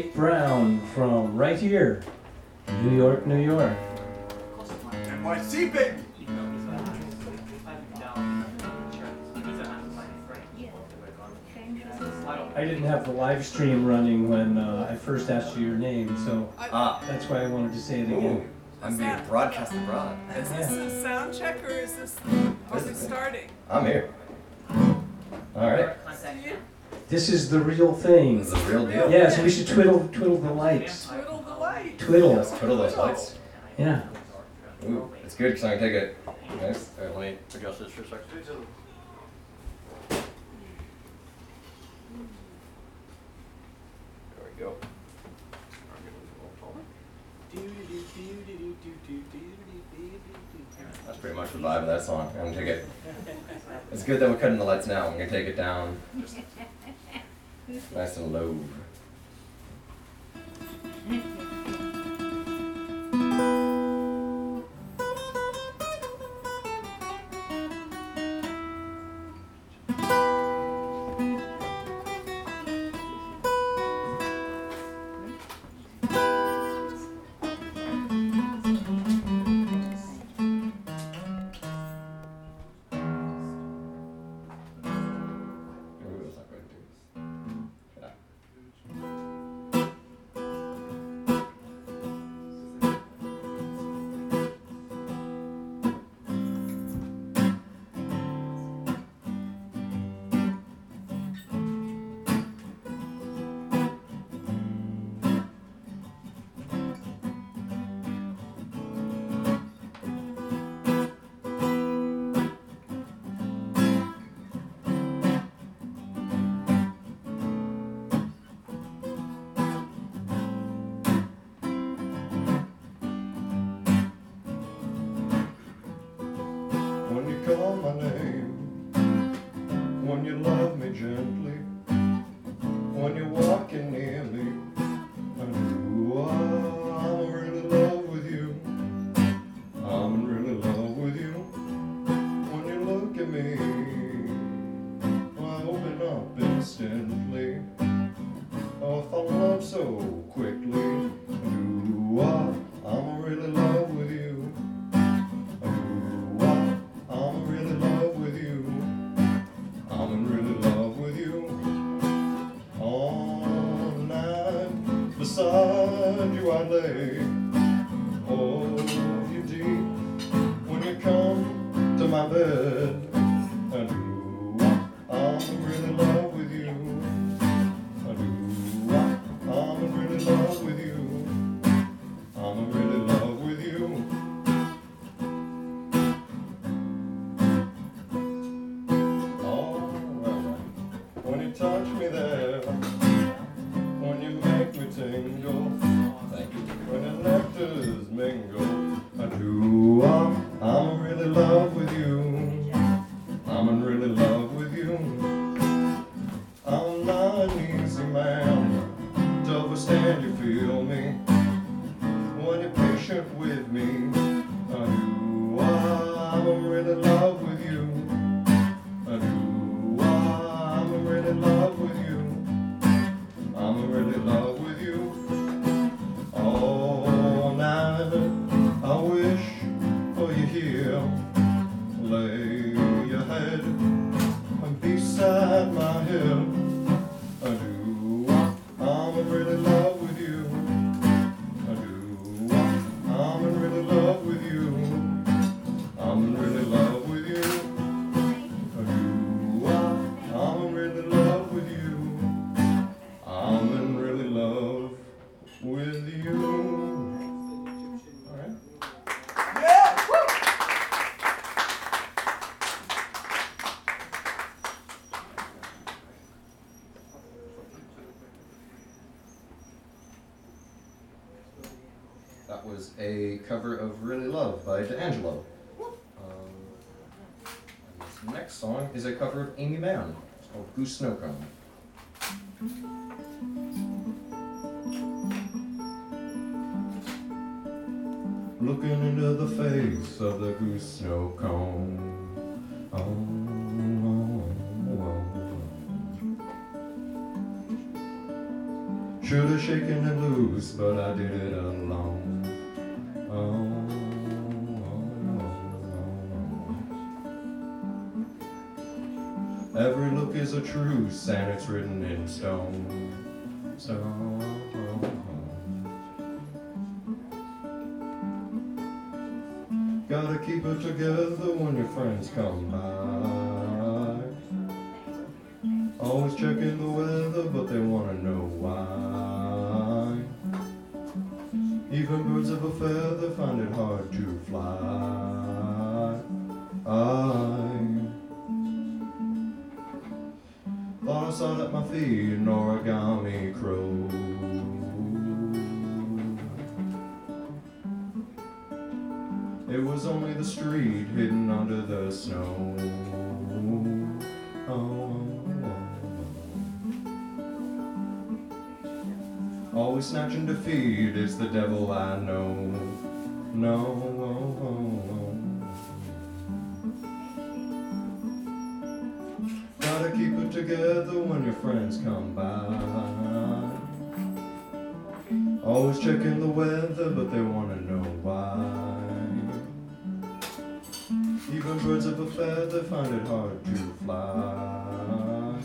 Jake Brown from right here, New York, New York. NYC, baby! I didn't have the live stream running when uh, I first asked you your name, so Ah, that's why I wanted to say it ooh, again. I'm being broadcast abroad. Is this a sound check or is this, are we starting? I'm here. All right, See you? This is the real thing. this is the real deal. Yeah, so we should twiddle twiddle the lights. Twiddle the lights. Twiddle. Let's twiddle those lights. Yeah. Ooh, it's good because I can take it. Nice. All right, let me adjust this for a second. There we go. That's pretty much the vibe of that song. I'm gonna take it. It's good that we're cutting the lights now. I'm gonna take it down. Nice and low. A cover of Really Love by D'Angelo. Um, this next song is a cover of Aimee Mann. It's called Goose Snow Cone. Looking into the face of the goose snow cone. Oh, oh, oh. Should have shaken it loose, but I did it alone. Is a truce, and it's written in stone. Stone. Gotta keep it together when your friends come by. Always checking the weather, but they wanna know why. Even birds of a feather find it hard to fly. An origami crow. It was only the street hidden under the snow. Oh. oh, oh. Always snatching defeat is the devil I know. No. Together when your friends come by. Always checking the weather, but they wanna know why. Even birds of a feather find it hard to fly.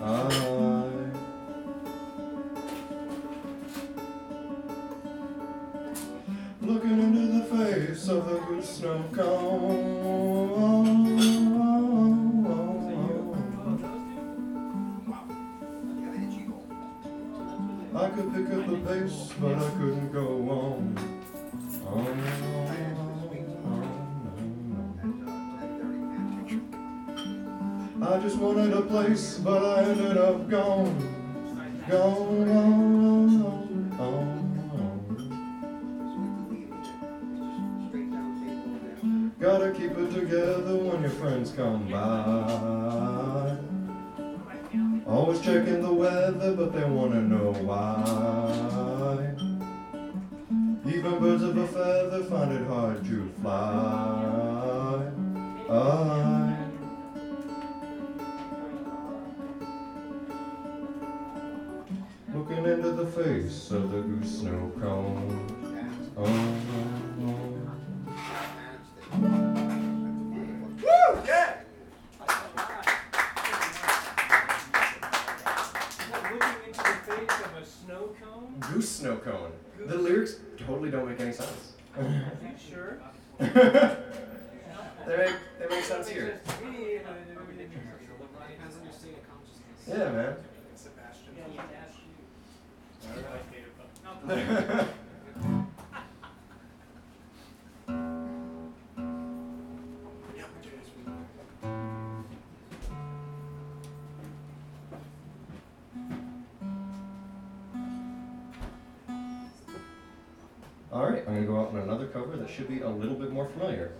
I looking into the face of the good snow cone. Could pick up the pace, but I couldn't go on. Oh, I just wanted a place, but I ended up gone. Gone. Gotta keep it together when your friends come by. But they wanna know why. Even birds of a feather find it hard to fly. I looking into the face of the goose snow cone. Sure? they make they make sense here. Yeah, man. All cover that should be a little bit more familiar.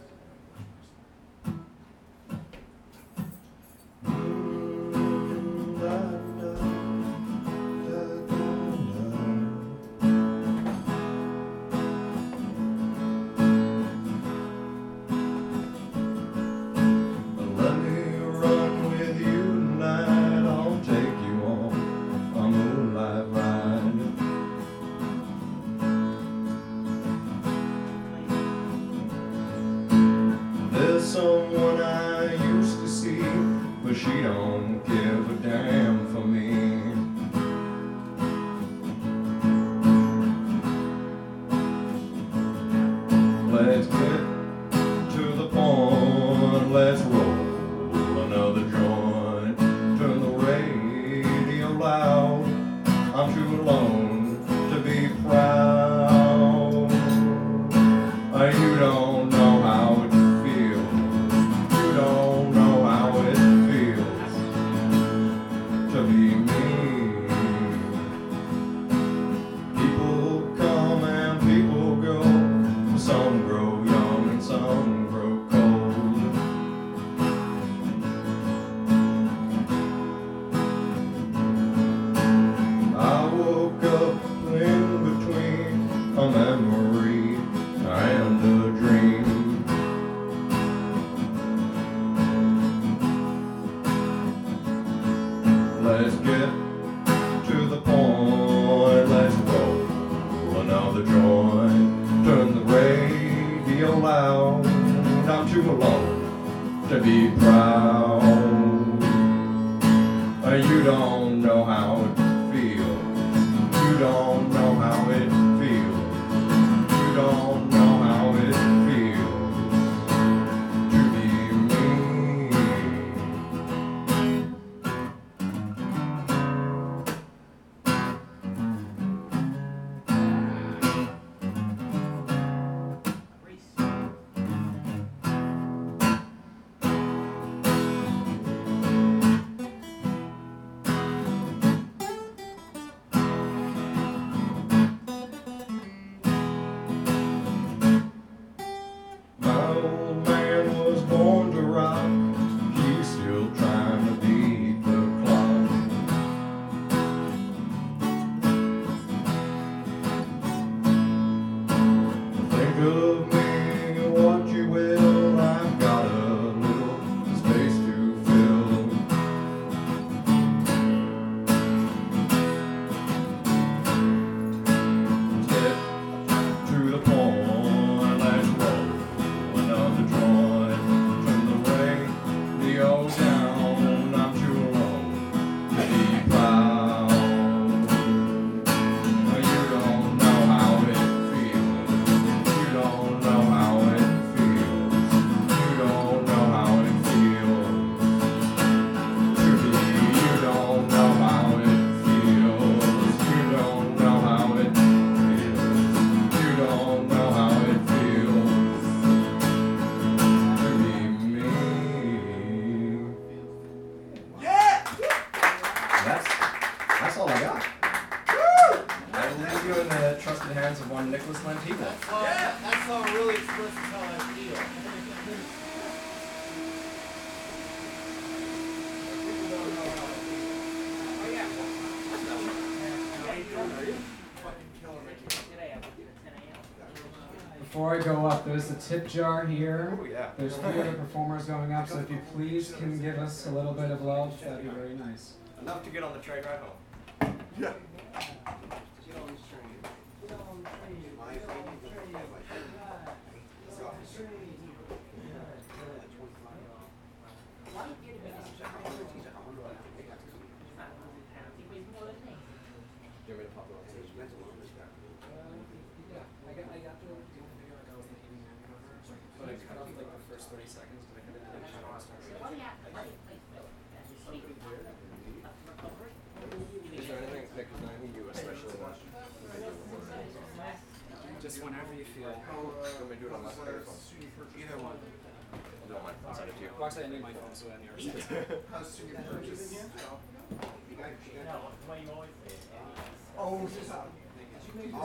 tip jar here. Oh, yeah. There's three other performers going up, so if you please can give us a little bit of love, that'd be very nice. Enough to get on the train right home. Yeah.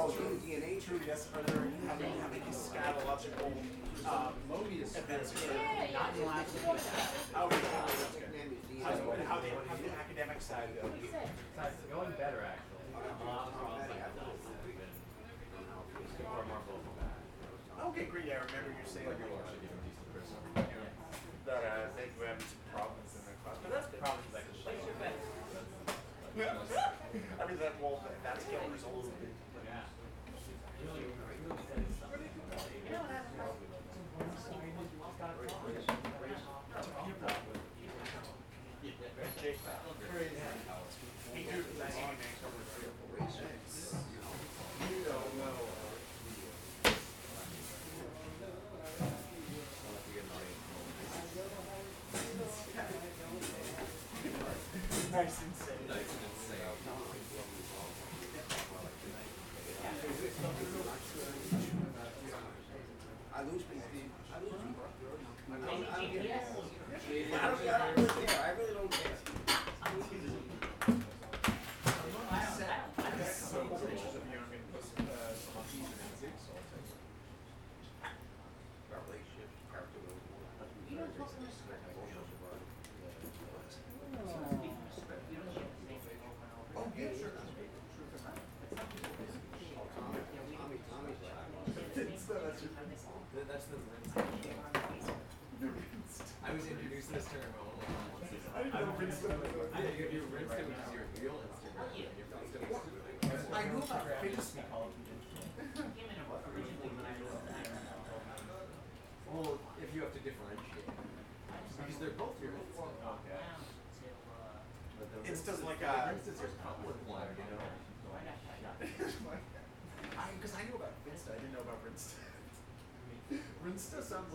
well DNA tree Yes, are And you have any, have any scatological um, events? Not in last okay. That's good. How's, how how's the academic side go? It's going better, actually. Okay, great. Yeah, I remember you saying that. Uh, thank you,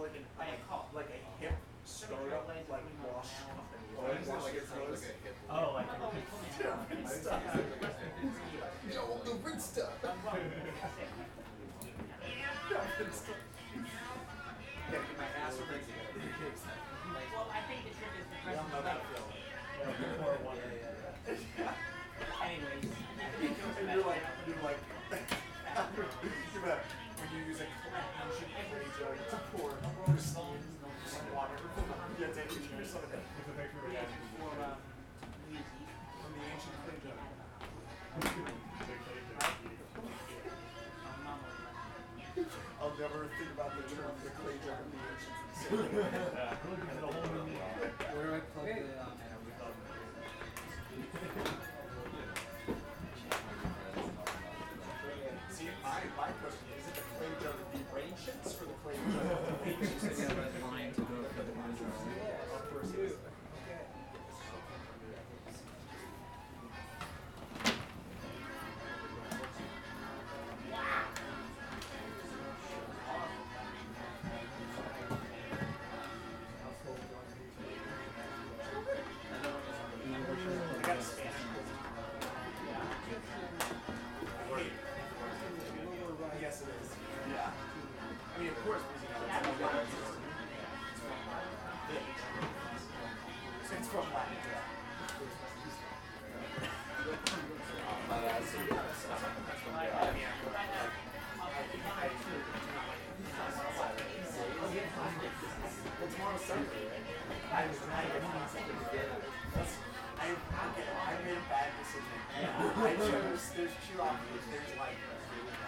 conflict and Good.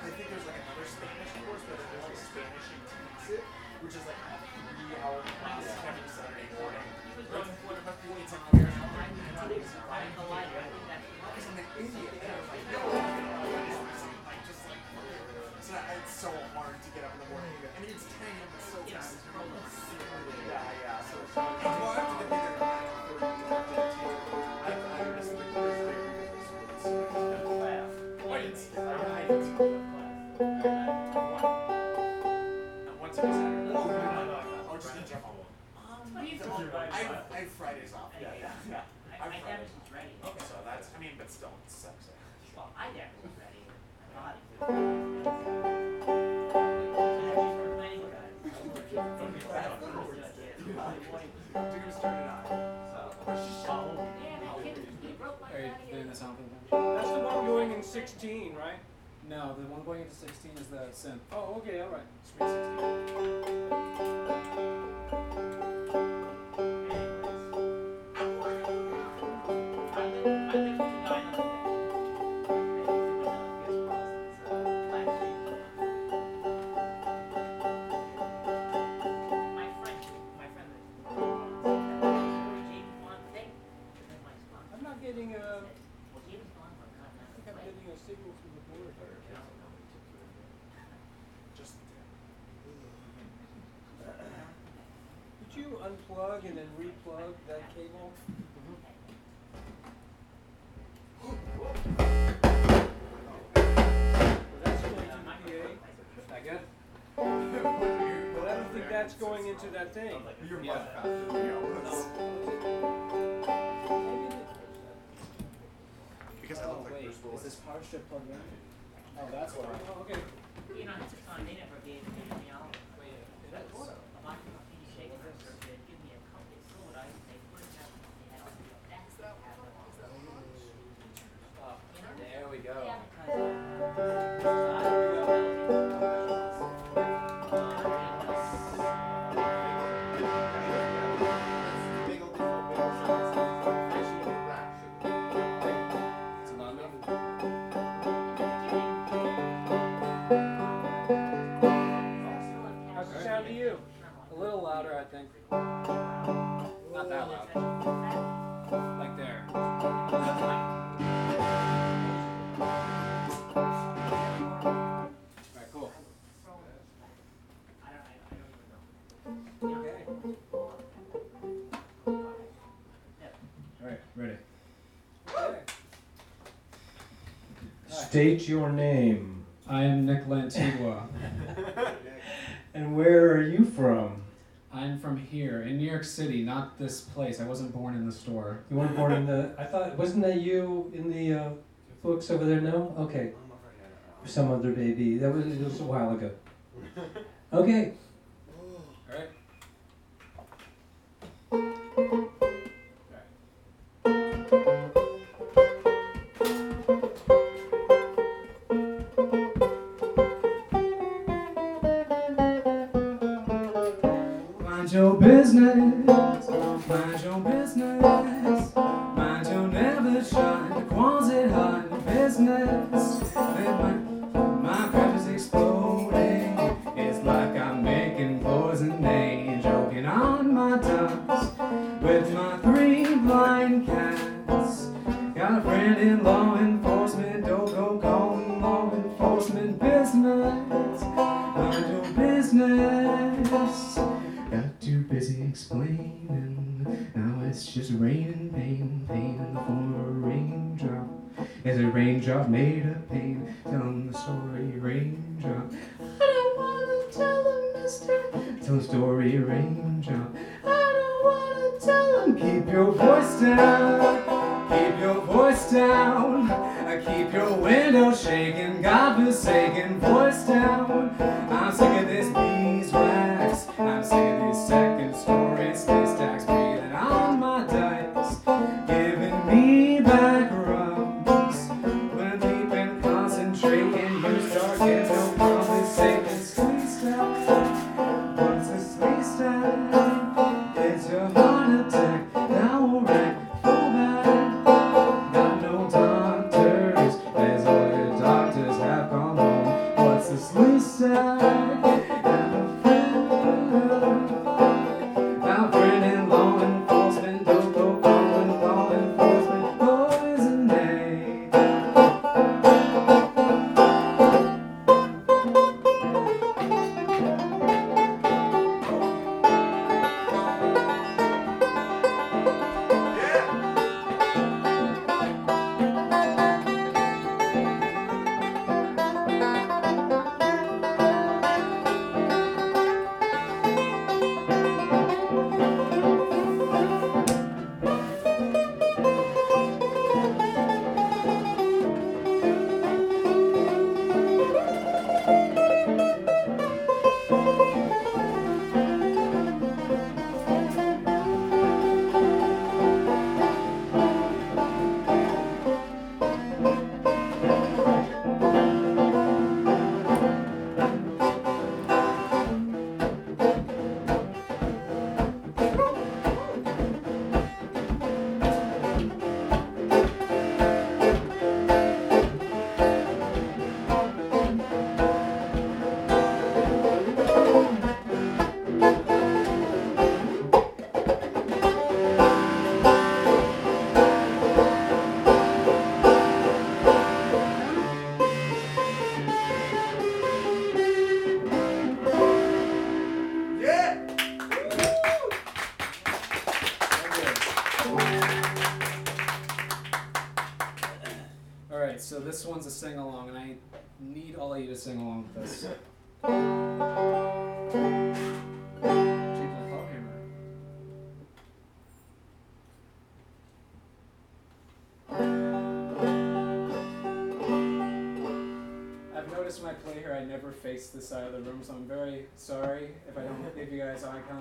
I think there's like another Spanish course but that is like Spanish intensive, which is like a three-hour class every Saturday morning. Running Like, it's like very online. It's fine. Because I'm an idiot. And I was like, no, like just like so it's so hard to get up in the morning. I mean, it's 10 a.m. It's so fast. Oh, okay, all right. That's what I. Oh, okay. State your name. I am Nick Lantigua. And where are you from? I'm from here in New York City, not this place. I wasn't born in the store. You weren't born in the. I thought wasn't that you in the uh, books over there? No. Okay. Some other baby. That was, it was a while ago. Okay. Business.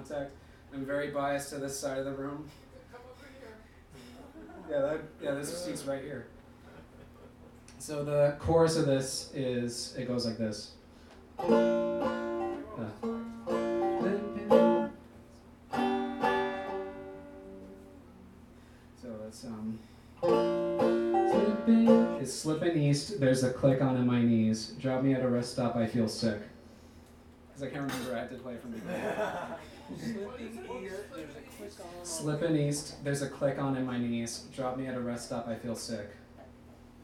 Contact. I'm very biased to this side of the room. Yeah, that, yeah, this seat's right here. So the chorus of this is it goes like this. Uh. So it's um. It's slipping east. There's a click on my knees. Drop me at a rest stop. I feel sick. Cause I can't remember. I had to play from the beginning. Slipping ear, there's a click on. Slipping east. There's a click on in my knees. Drop me at a rest stop. I feel sick.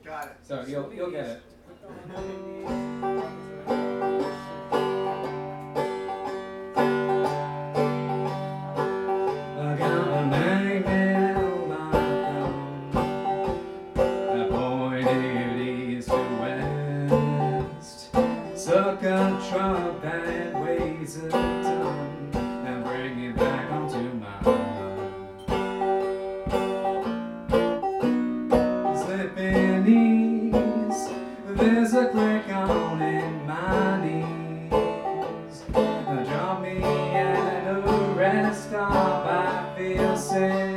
Got it. So you'll you'll get it. cabeça.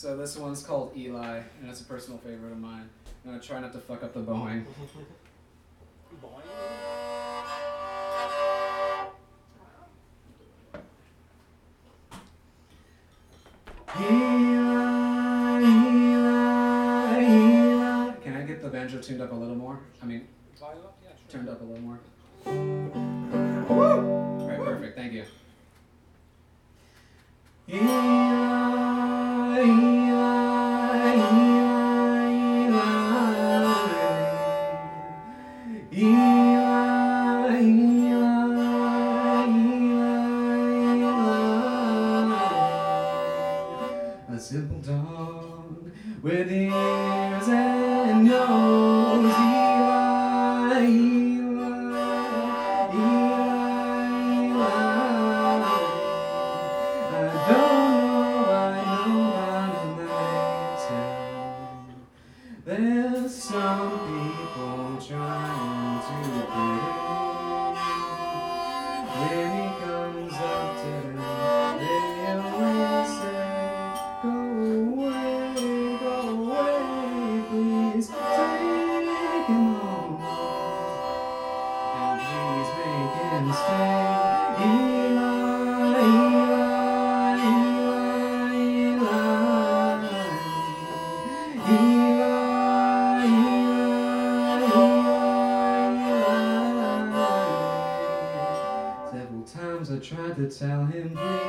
So this one's called Eli, and it's a personal favorite of mine. I'm gonna try not to fuck up the Boeing. Eli, Eli, Eli. Can I get the banjo tuned up a little more? I mean, turned up a little more. All right, perfect. Thank you. Eli. to tell him please.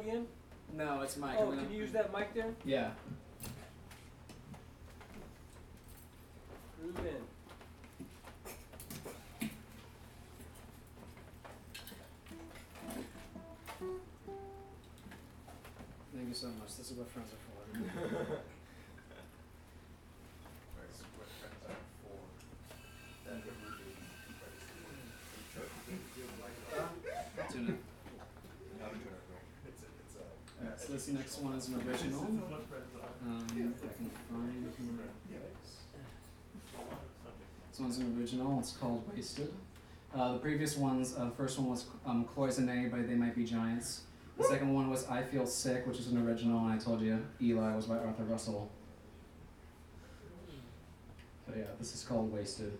plug in? No, it's my. Oh, can you use that mic there? Yeah. Groove in. Thank you so much. This is what friends are for. This next one is an original. Um, if I can find. This one's an original. It's called Wasted. Uh, the previous ones, uh, first one was um, Cloisonne by They Might Be Giants. The second one was I Feel Sick, which is an original, and I told you Eli was by Arthur Russell. But yeah, this is called Wasted.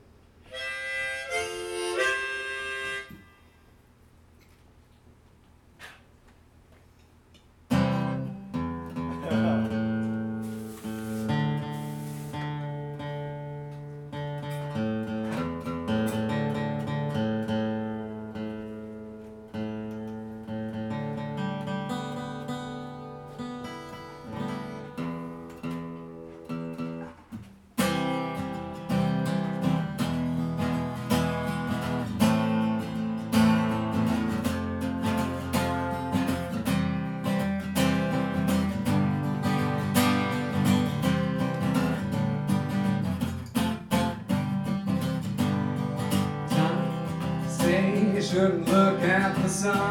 sun.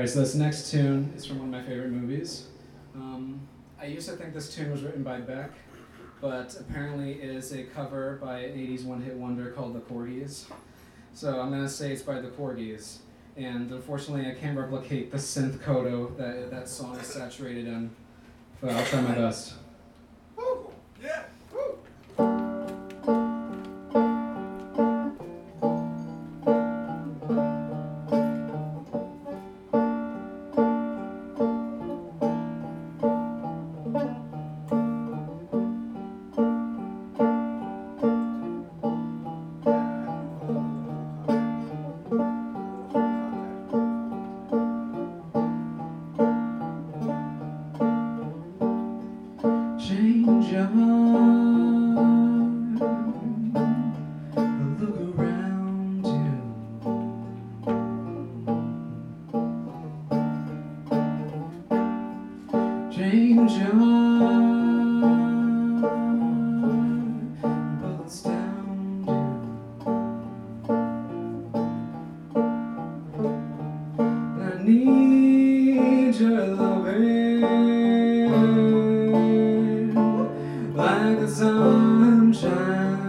Right, so this next tune is from one of my favorite movies. Um, I used to think this tune was written by Beck, but apparently it is a cover by an 80s one hit wonder called The Korgis. So I'm going to say it's by The Korgis. And unfortunately, I can't replicate the synth codo that that song is saturated in, but I'll try my best. Yeah. 转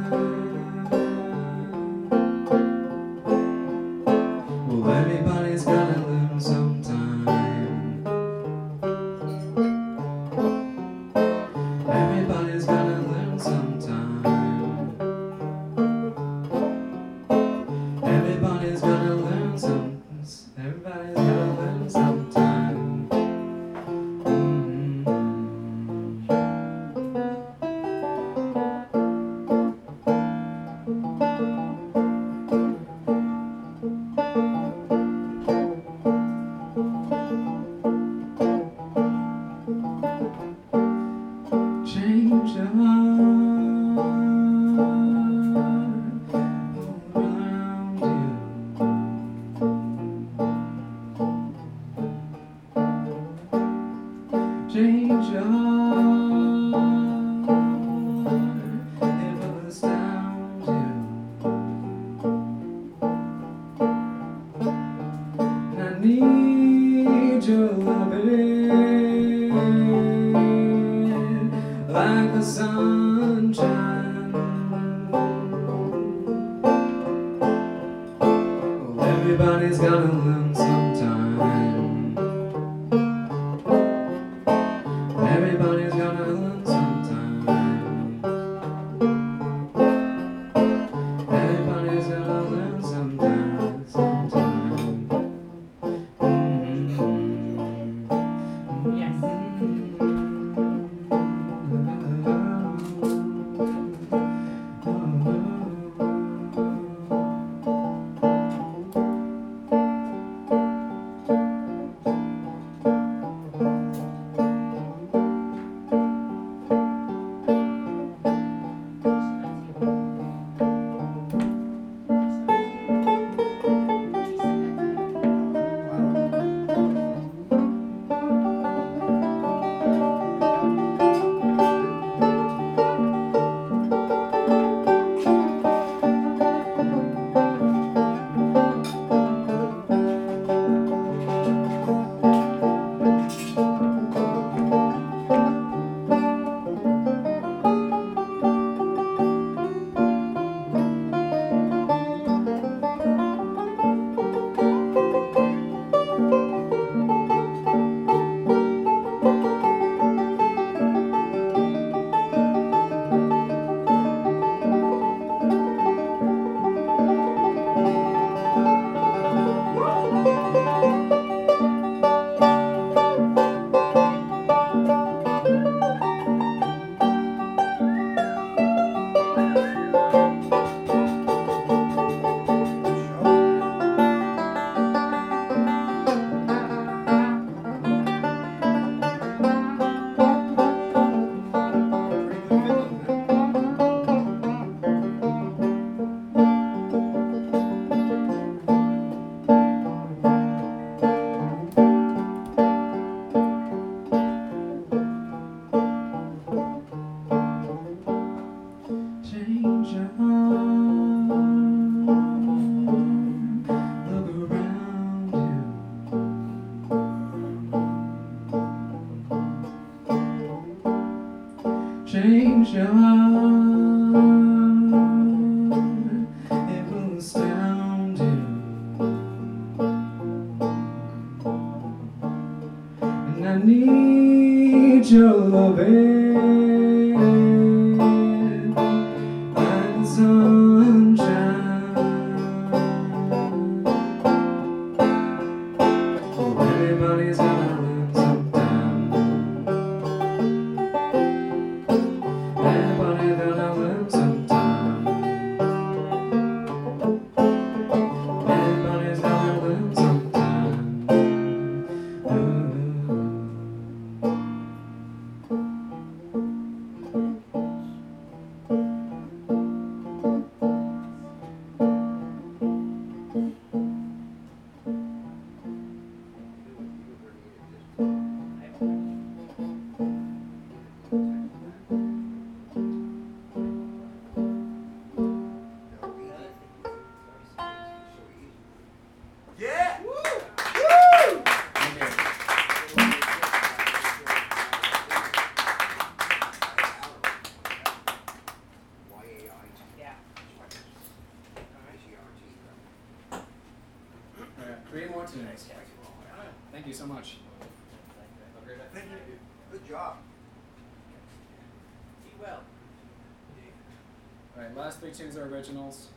things are originals.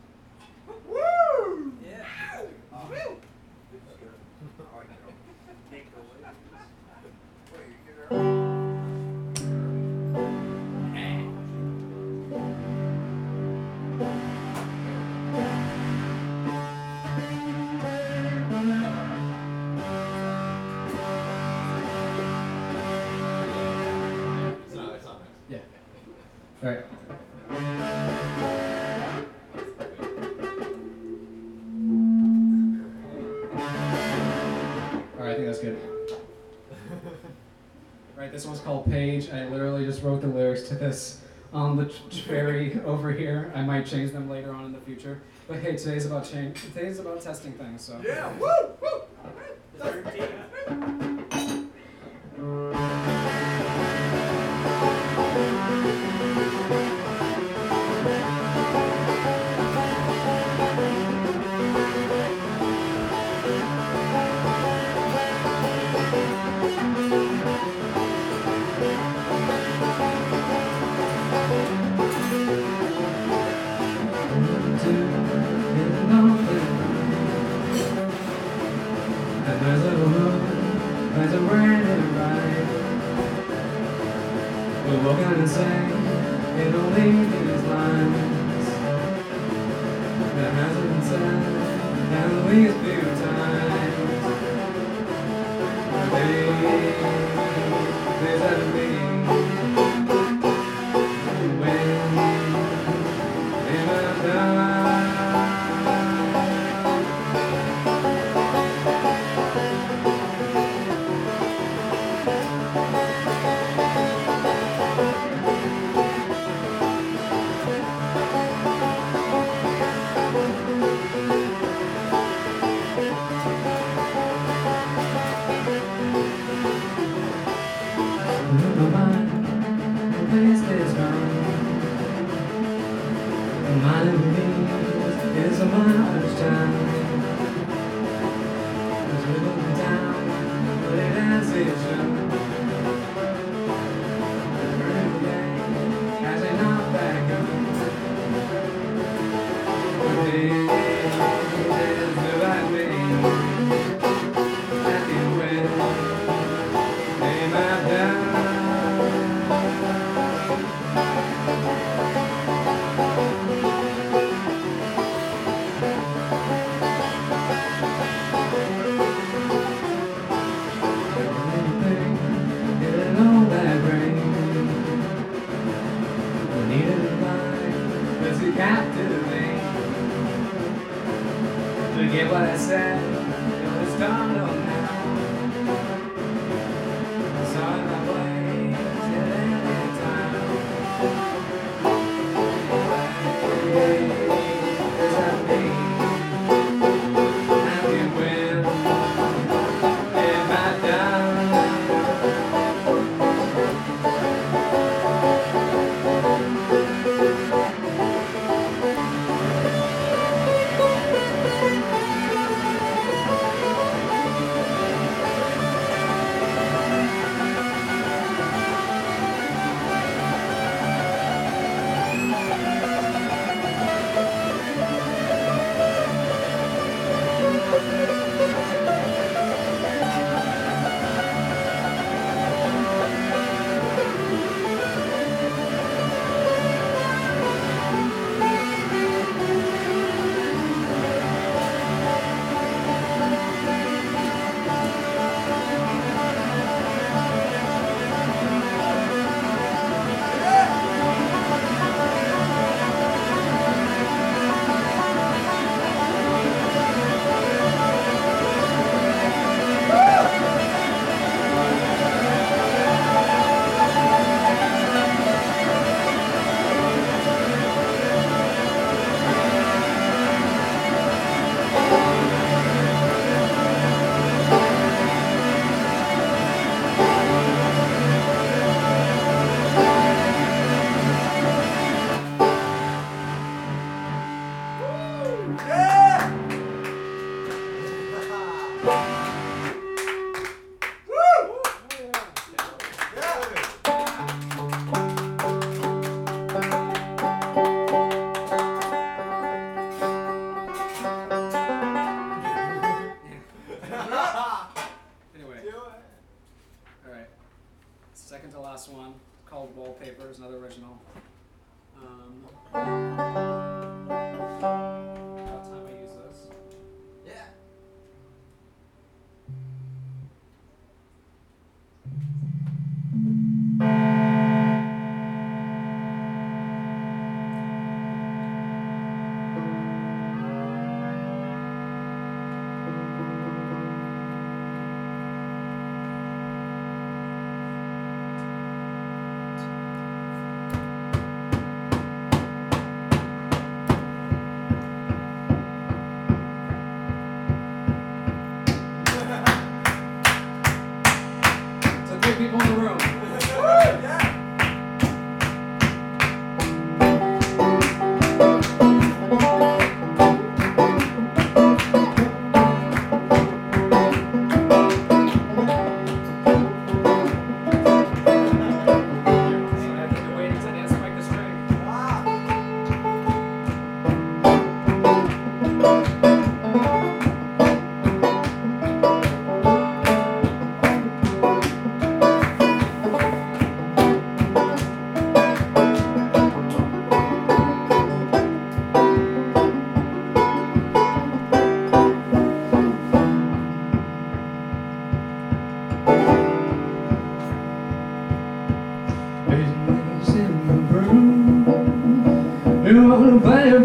This one's called Page. I literally just wrote the lyrics to this on the ferry over here. I might change them later on in the future. But hey, today's about change. Today's about testing things. So yeah, woo!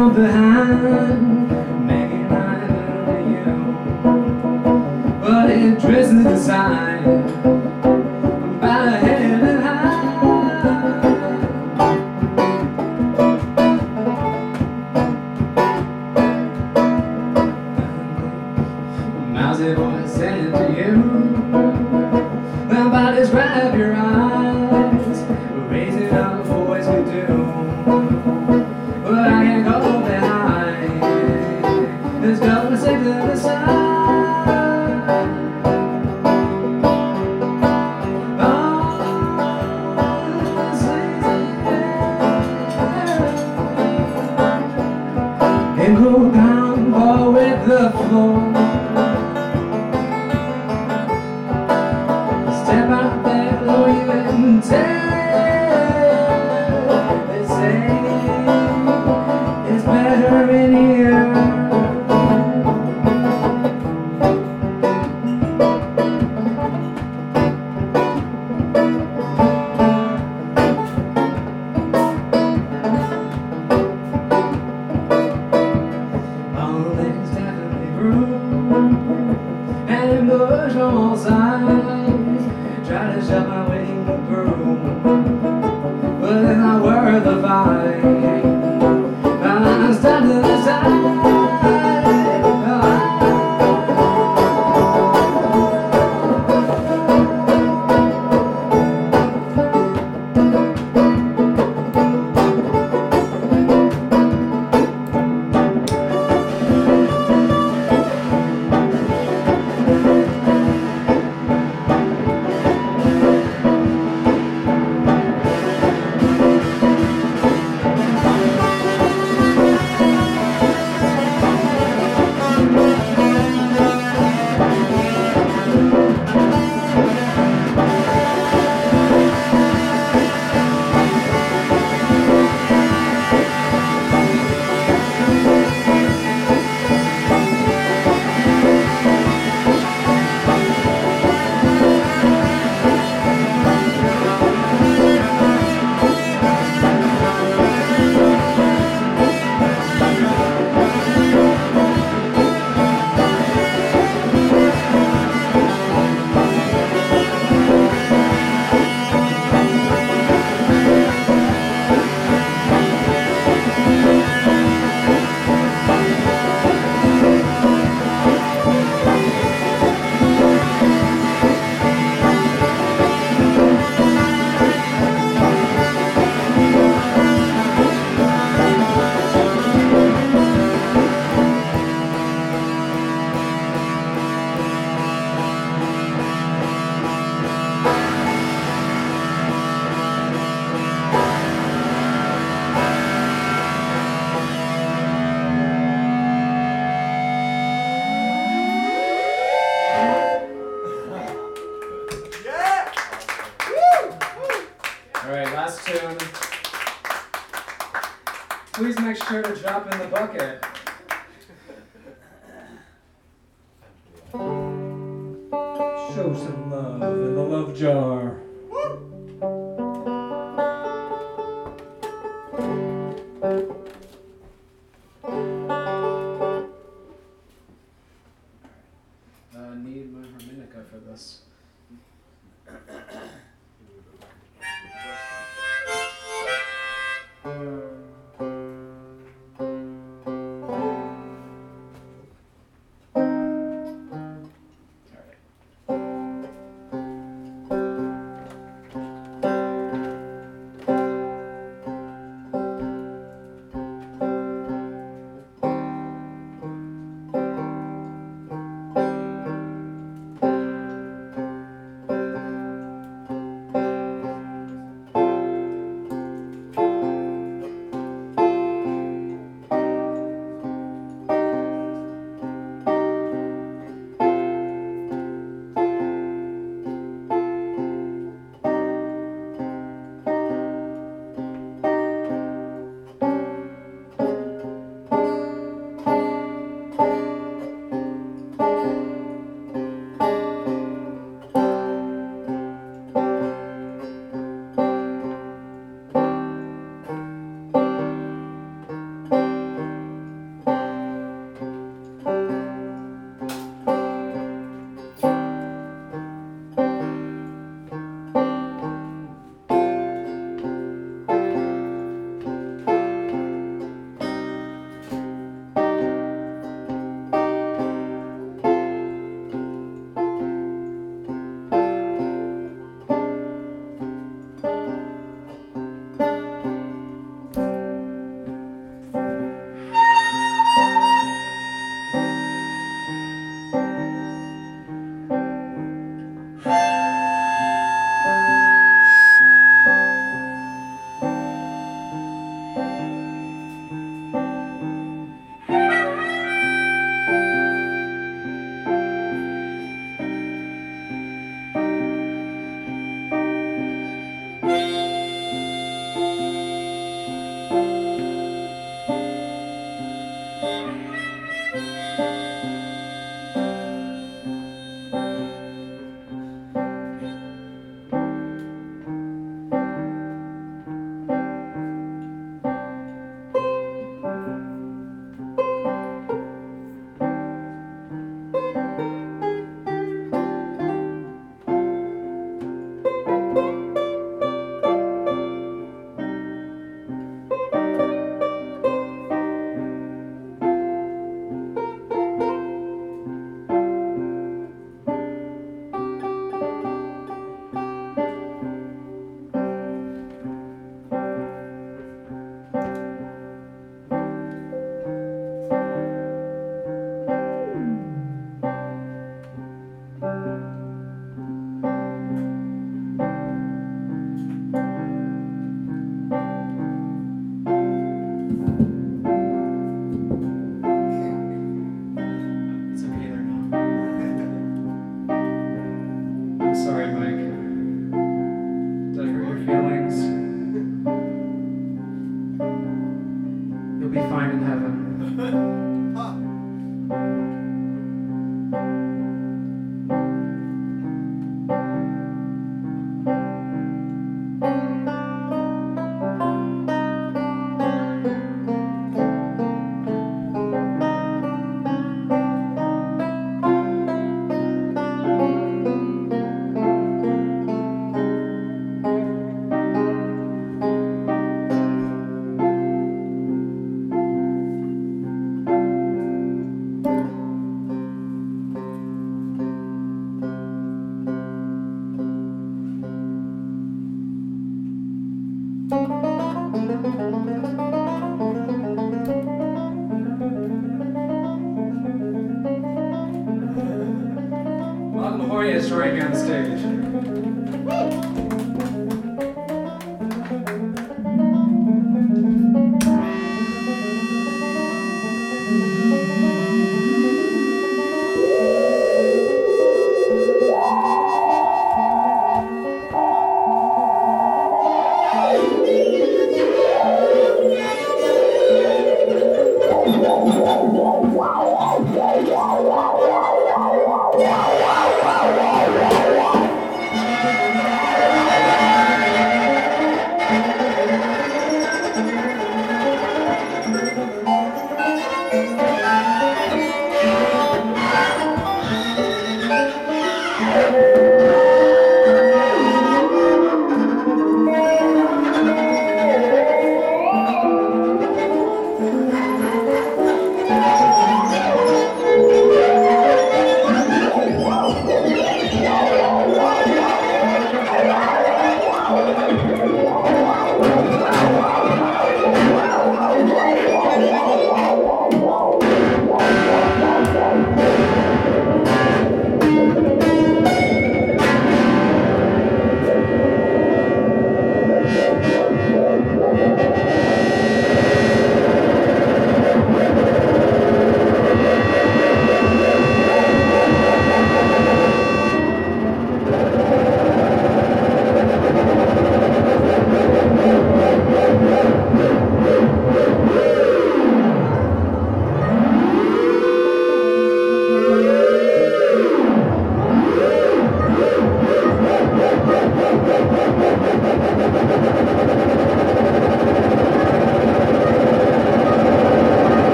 From behind,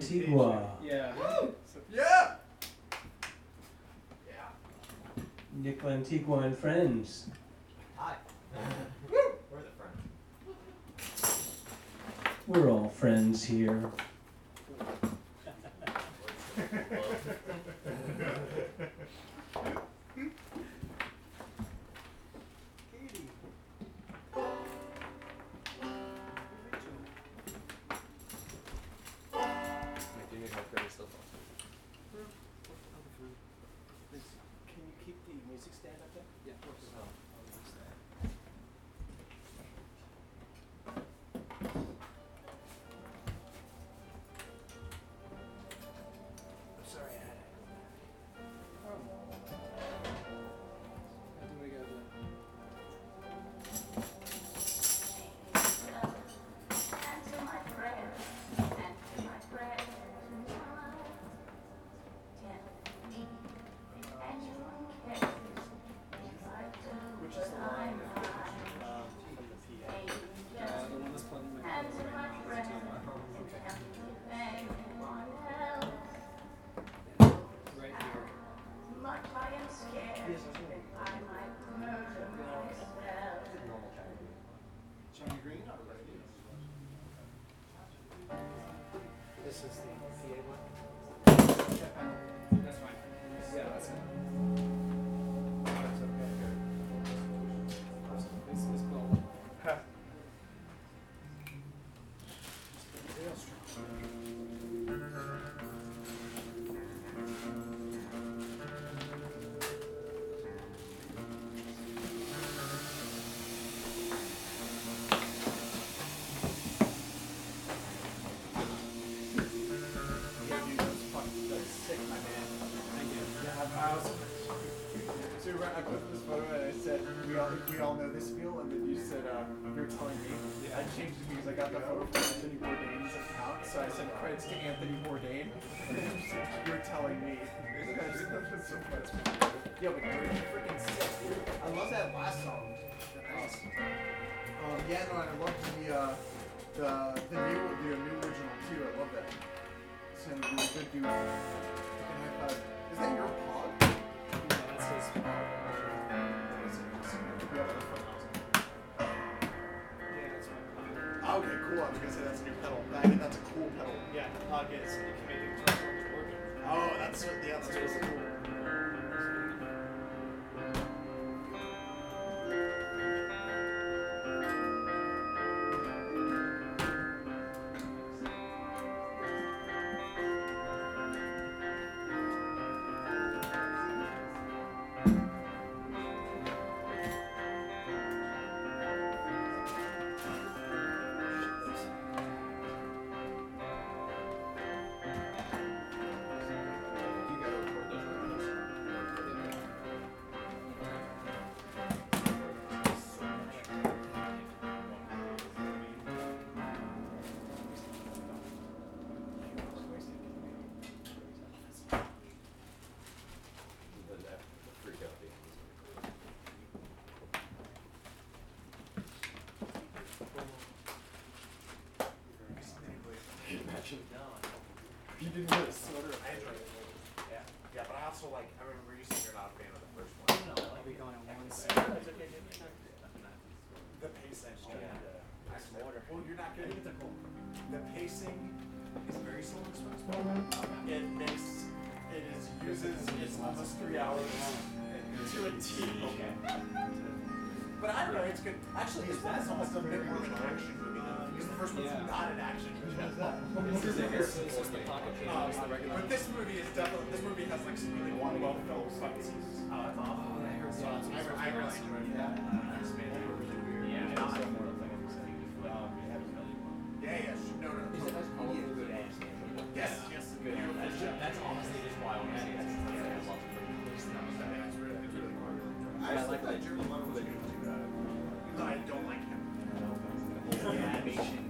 Nick Lantigua. Yeah. Yeah. Nick Lantigua and friends. Hi. We're the friends. We're all friends here. Telling me. I changed it because I got the photo from Anthony Bourdain's account, so I said credits to Anthony Bourdain, and then you said, you were telling me. That's so much. Yeah, but you're freaking sick. I love that last song. Nice. Um, yeah, no, and I love the, uh, the, the new, the new original too. I love that. Sounded really good, dude. that your pod? That's his Okay, cool. I was gonna say that's a new pedal. That, that's a cool pedal. Yeah, the pod gets you can make it turn on. Oh, that's yeah, that's really cool. You didn't get a soda. I enjoyed it. Yeah. Yeah, but I also like. I remember you said you're not a fan of the first one. I'll be going on one side. The pacing. I water. Well, you're not getting the The pacing is very slow in Smash It makes it is uses it's almost three hours to a T. Okay. But I don't know. It's good. Actually, this one is almost a bit more of an action first one's Yeah. not an action movie. This is it's just the pocket change. Um, it's but this movie is definitely this movie has like some really well filmed fight scenes. Oh, that's awesome. I, re- I really enjoyed that. Yeah, and I more like I said, um, Yeah, yeah. sh- No, no. Is it a good edge? Yes, yes. Good. That's, honestly just why I want to see it. It's like, I love the first Yeah, it's really, it's really hard. I I just like that. Jared Leto was able to do that. Even though I don't like him. The animation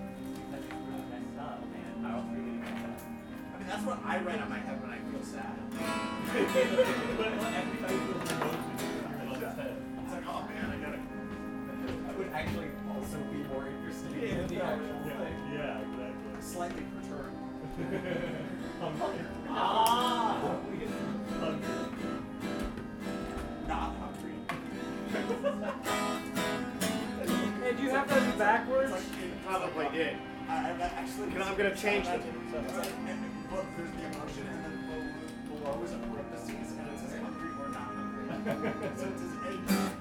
That's really messed up, man. I don't really like that. I mean, that's what I write on my head when I feel sad. But every time you feel emotion, It's like, oh man, I gotta. I would actually also be more interested in the actual thing. Yeah, exactly. Slightly perturbed. I'm hungry. Ah! Not hungry. Hey, you have those backwards? Like in- Probably did. I, I actually. Can I- I'm gonna change them. It's like, and there's the emotion, and then below, below is a parentheses, and it says hungry or not hungry. so it says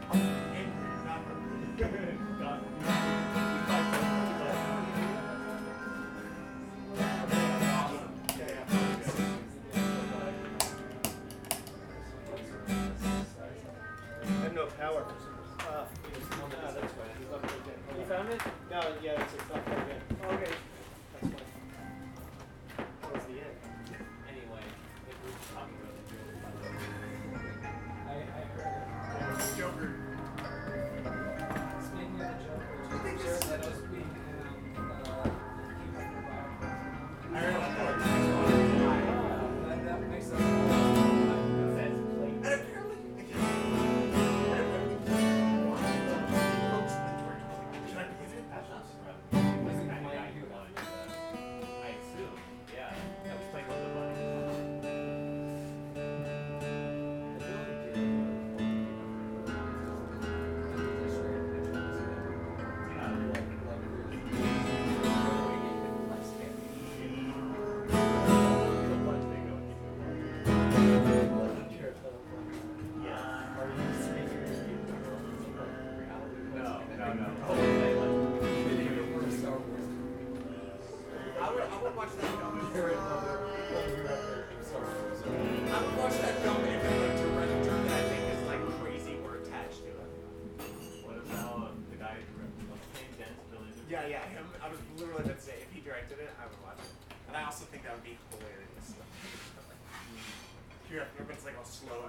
hilarious.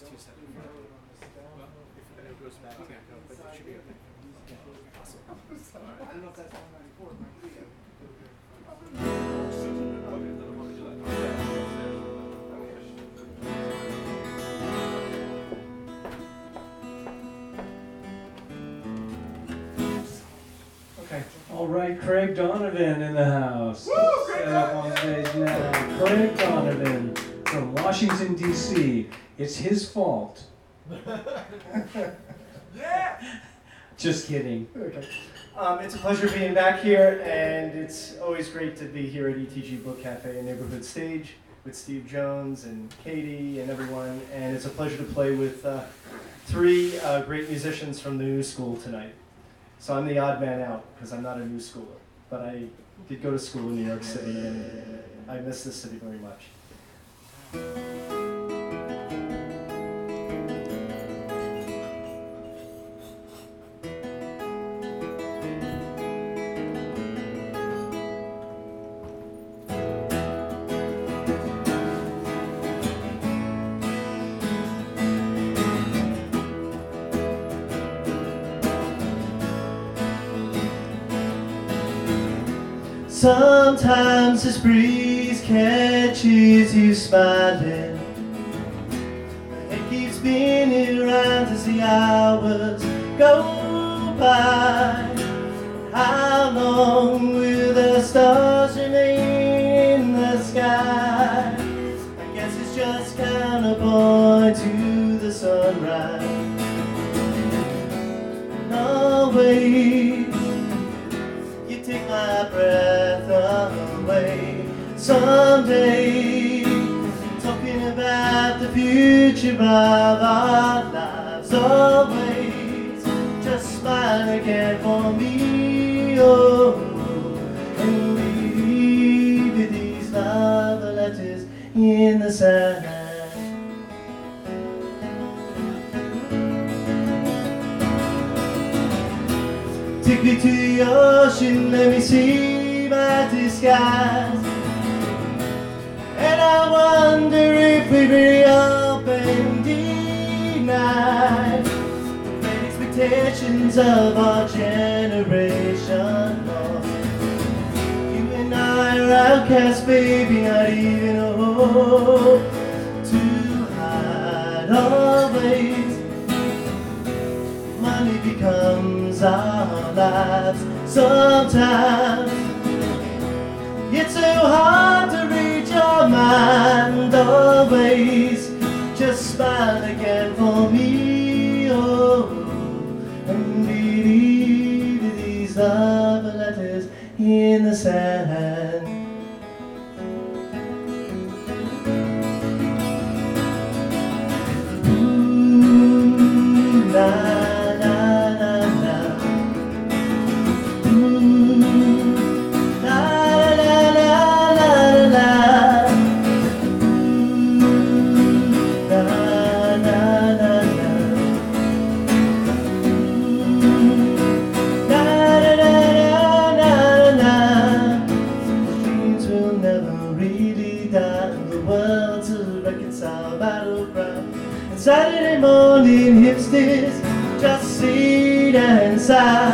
The code is two seventy-five. If it goes back, it can't but it should be okay. I don't know if that's one ninety-four, it might be. Okay. All right, Craig Donovan in the house. Set up on stage now. Craig Donovan from Washington D.C. It's his fault. Yeah. Just kidding. Okay. Um, it's a pleasure being back here, and it's always great to be here at ETG Book Cafe and Neighborhood Stage with Steve Jones and Katie and everyone. And it's a pleasure to play with uh, three uh, great musicians from the new school tonight. So I'm the odd man out because I'm not a new schooler, but I did go to school in New York City, and I miss this city very much. Sometimes it's breeze catches you smiling. It keeps spinning around as the hours go by. How long will the stars remain in the sky? I guess it's just counterpoint to the sunrise. Always someday. Talking about the future of our lives, always. Just smile again for me, oh, and leave these love letters in the sand. Take me to the ocean, let me see my disguise. And I wonder if we really open denied the expectations of our generation. lost. You and I are outcasts, baby, not even a hope to hide always money becomes our lives sometimes. It's so hard to your mind. Just smile again for me, oh, and believe these love letters in the sand. sweet and sour.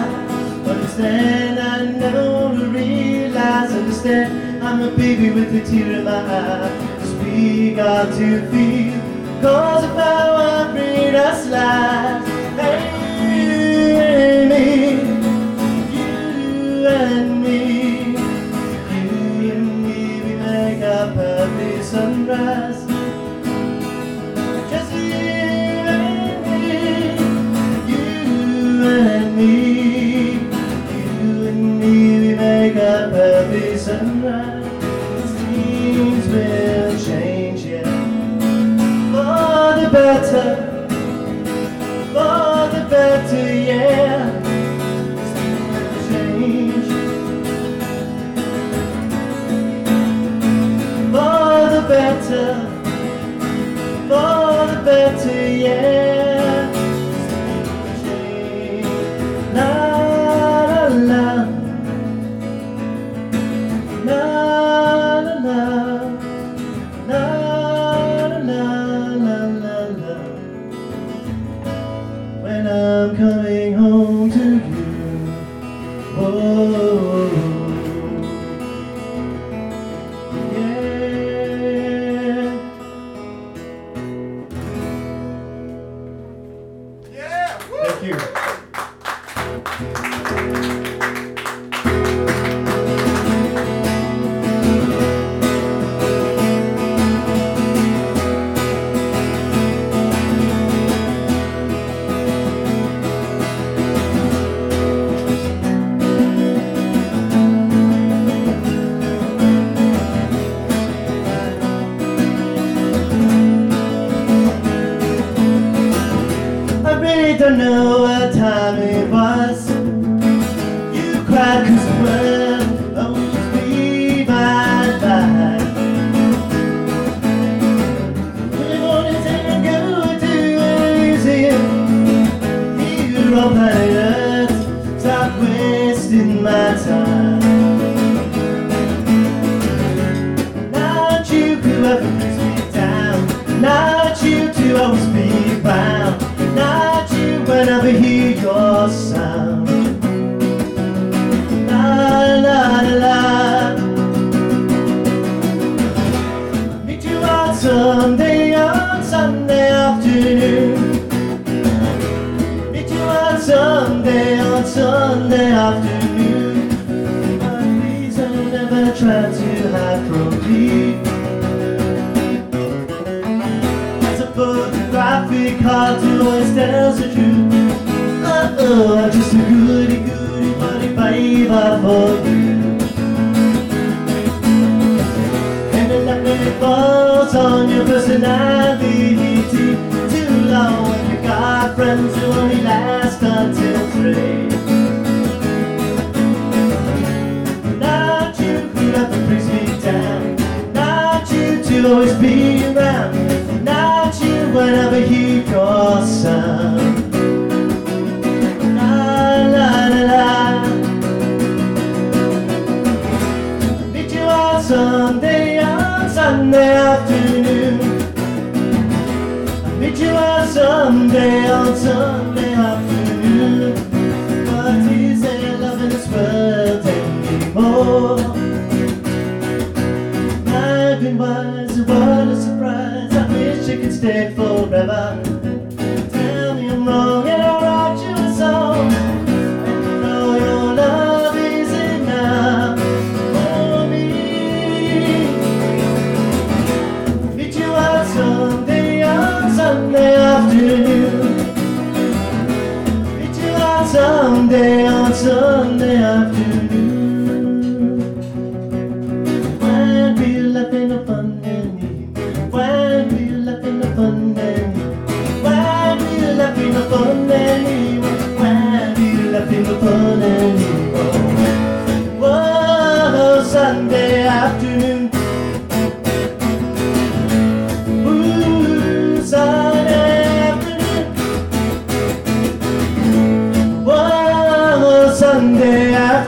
Understand, I never realize, understand, I'm a baby with a tear in my eye. Speak out to feel, cause if I were free, us slide. Hey, you and me, you and me. 세상 always be around. Not you whenever you call sound La la la la. Meet you on Sunday, on Sunday afternoon. Meet you on Sunday, on Sunday. said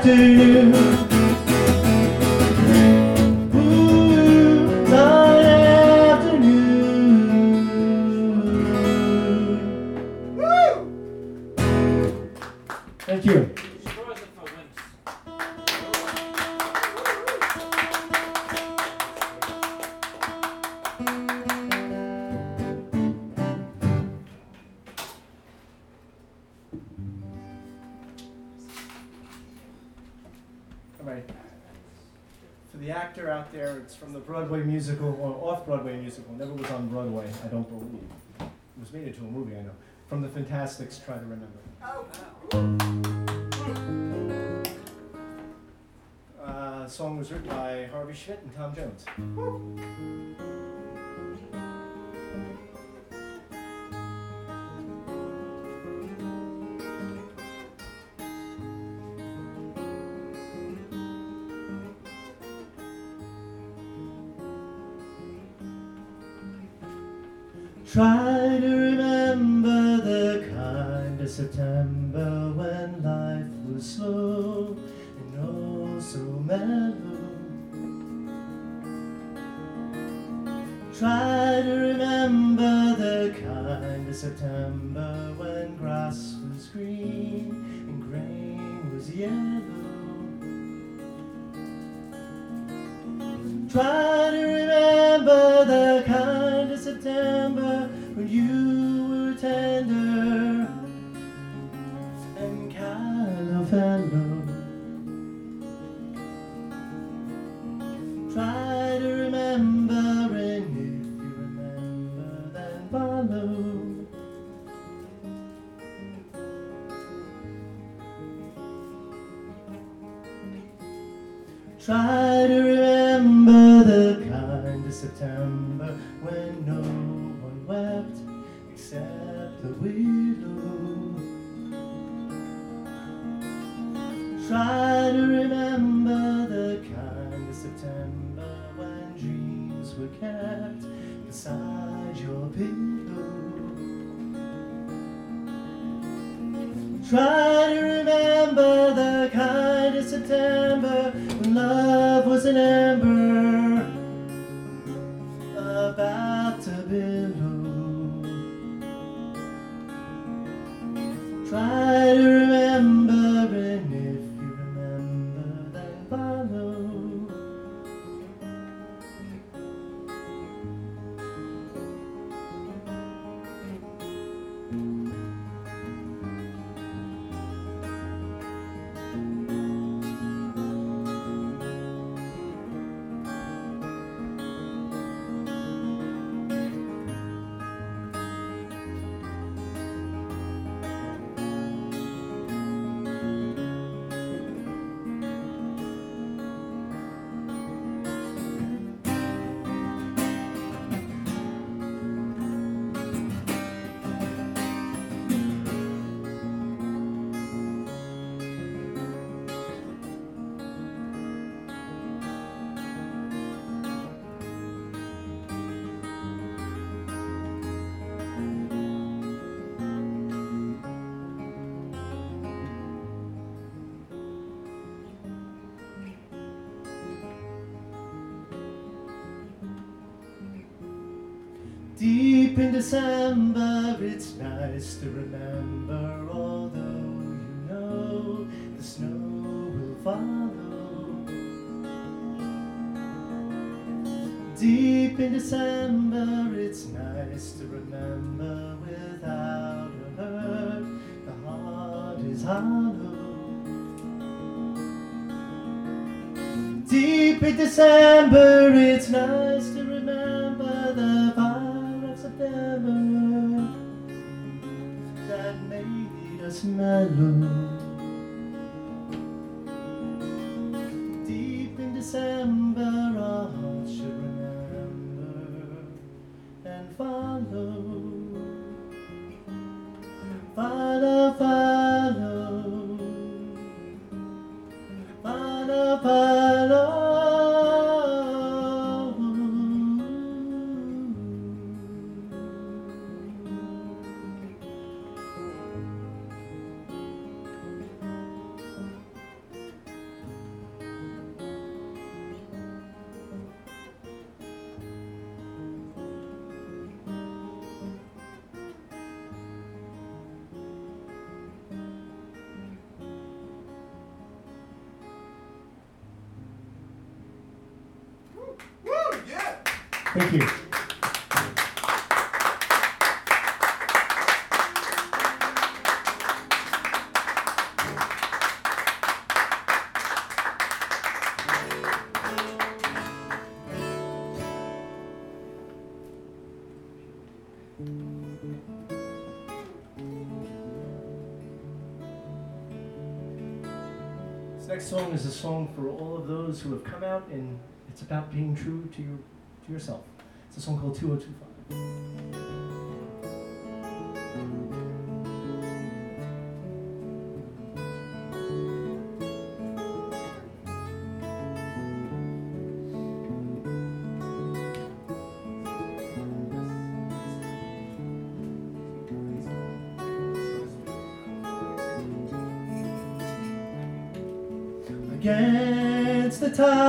You. From the Broadway musical, or off-Broadway musical, never was on Broadway, I don't believe. It was made into a movie, I know. From the Fantasticks, Try to Remember. Uh, the song was written by Harvey Schmidt and Tom Jones. Try to remember the kind of September when life was slow and oh so mellow. Try to remember the kind of September when grass was green and grain was yellow. Try to remember the kind of September tender and callow fellow. Try to remember, and if you remember, then follow. Try to remember Try to remember the kind of September when love was an ember about to billow. Try to remember, December, it's nice to remember, although you know the snow will follow. Deep in December, it's nice to remember without a hurt, the heart is hollow. Deep in December, it's nice that made us mellow. Deep in December, hearts should remember and. Follow, next song is a song for all of those who have come out, and it's about being true to, your, to yourself. It's a song called 2025. time.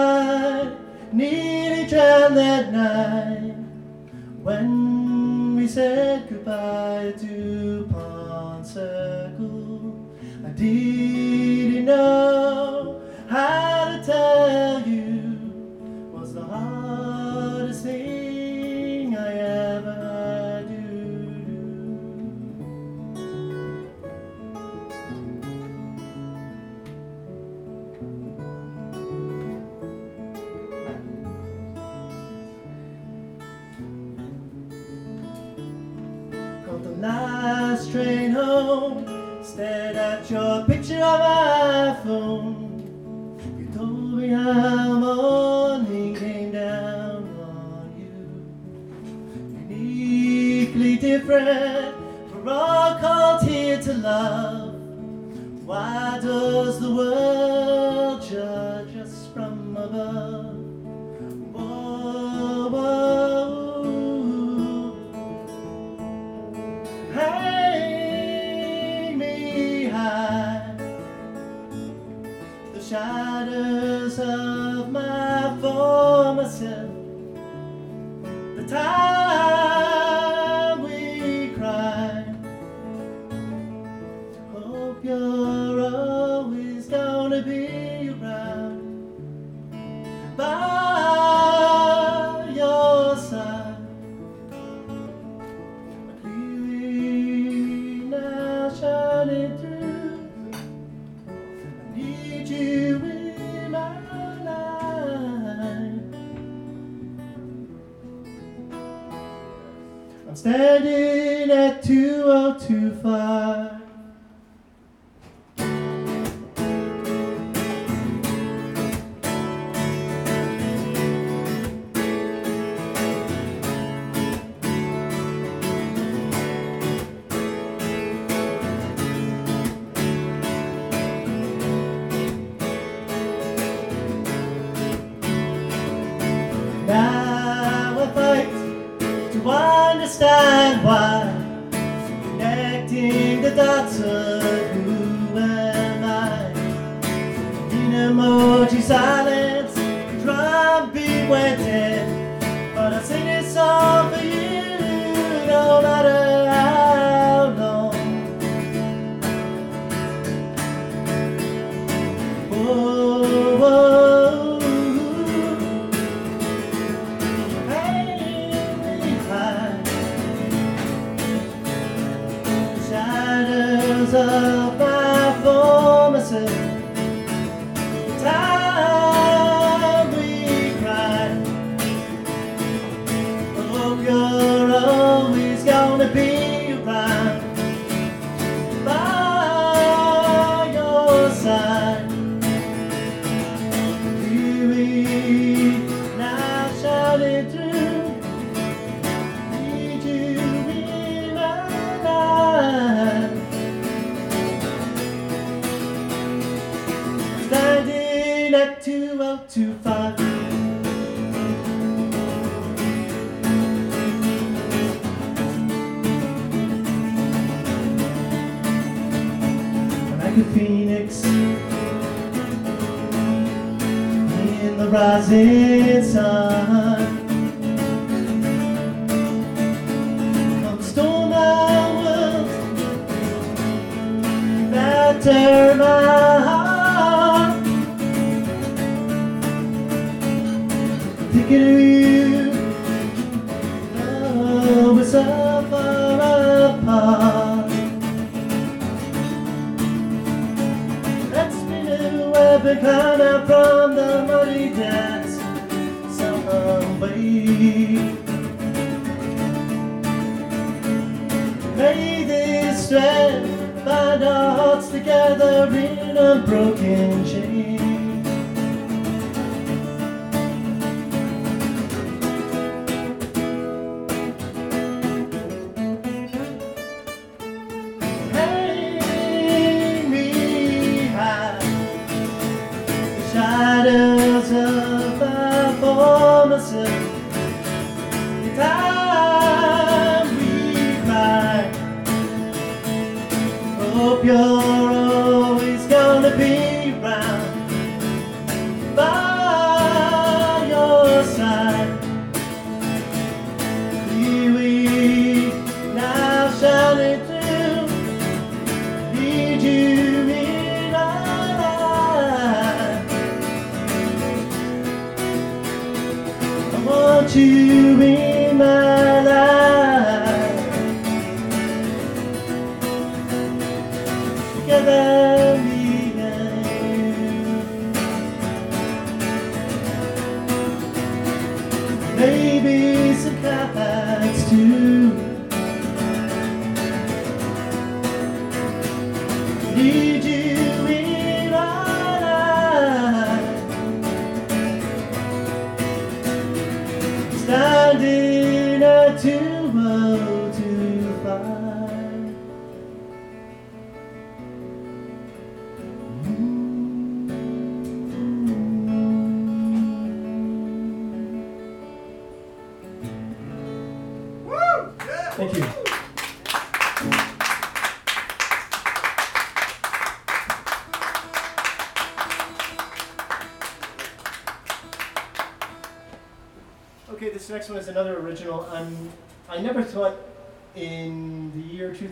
of my former self. rising sun. Come storm my batter my heart. Thinking of you, oh, we're so far apart. That's been who I've. Strength bind our hearts together in a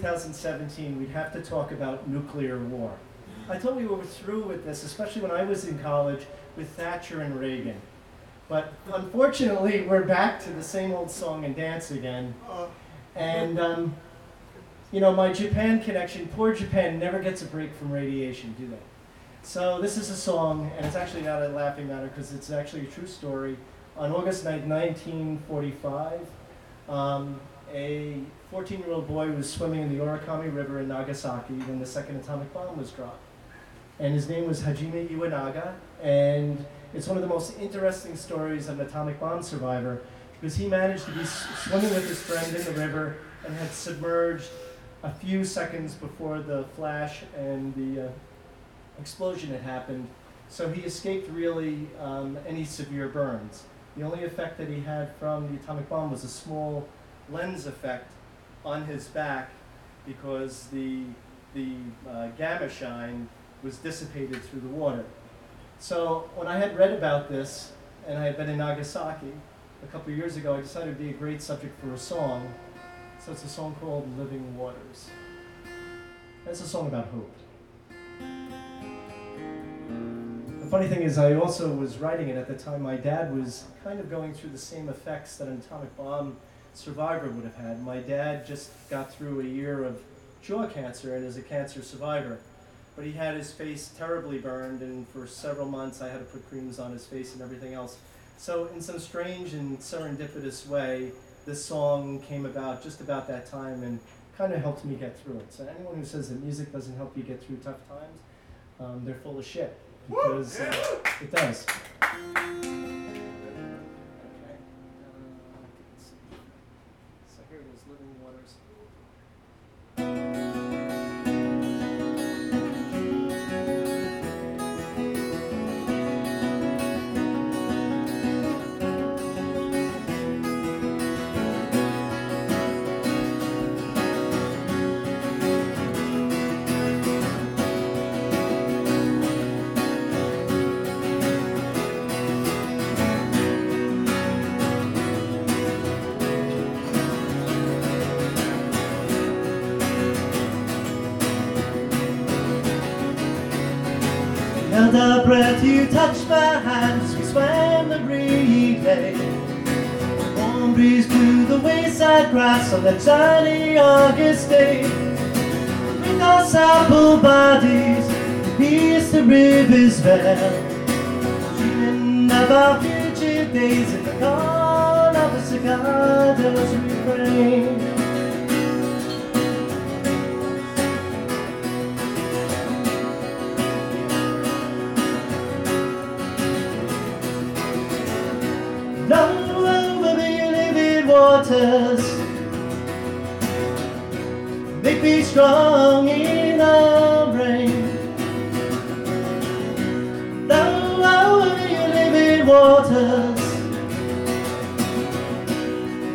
2017 we'd have to talk about nuclear war. I thought we were through with this, especially when I was in college with Thatcher and Reagan. But unfortunately, we're back to the same old song and dance again. And, um, you know, my Japan connection, poor Japan never gets a break from radiation, do they? So this is a song, and it's actually not a laughing matter because it's actually a true story. On August 9, 1945, um, a 14-year-old boy was swimming in the Urakami River in Nagasaki when the second atomic bomb was dropped. And his name was Hajime Iwanaga, and it's one of the most interesting stories of an atomic bomb survivor because he managed to be swimming with his friend in the river and had submerged a few seconds before the flash and the uh, explosion had happened. So he escaped really um, any severe burns. The only effect that he had from the atomic bomb was a small lens effect on his back because the, the uh, gamma shine was dissipated through the water. So when I had read about this, and I had been in Nagasaki a couple of years ago, I decided it would be a great subject for a song. So it's a song called Living Waters. It's a song about hope. The funny thing is, I also was writing it at the time my dad was kind of going through the same effects that an atomic bomb survivor would have had. My dad just got through a year of jaw cancer and is a cancer survivor. But he had his face terribly burned, and for several months I had to put creams on his face and everything else. So, in some strange and serendipitous way, this song came about just about that time and kind of helped me get through it. So, anyone who says that music doesn't help you get through tough times, um, they're full of shit. Because uh, it does. You touched my hands, we swam the relay. Warm breeze blew the wayside grass on that sunny August day. With our supple bodies peace the rivers fell. Dreaming of our future days in the call of a refrain. Blow livid Make me strong in the rain Blow over the livid waters.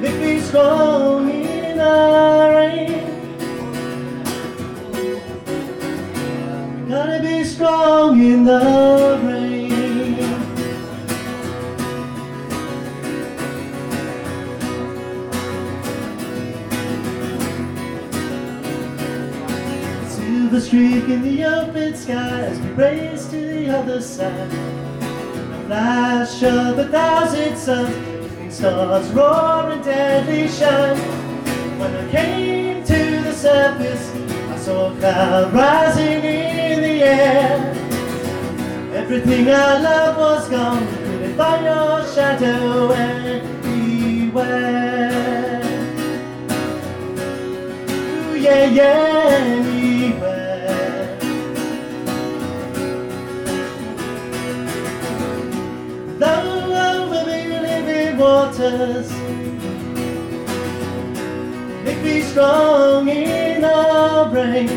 Make me strong in the rain Gotta be strong in the rain sky as we race to the other side. A flash of a thousand suns, between stars roar and deadly shine. When I came to the surface, I saw a cloud rising in the air. Everything I loved was gone, couldn't find your shadow anywhere. Ooh, yeah, yeah, waters. Make me strong in the rain.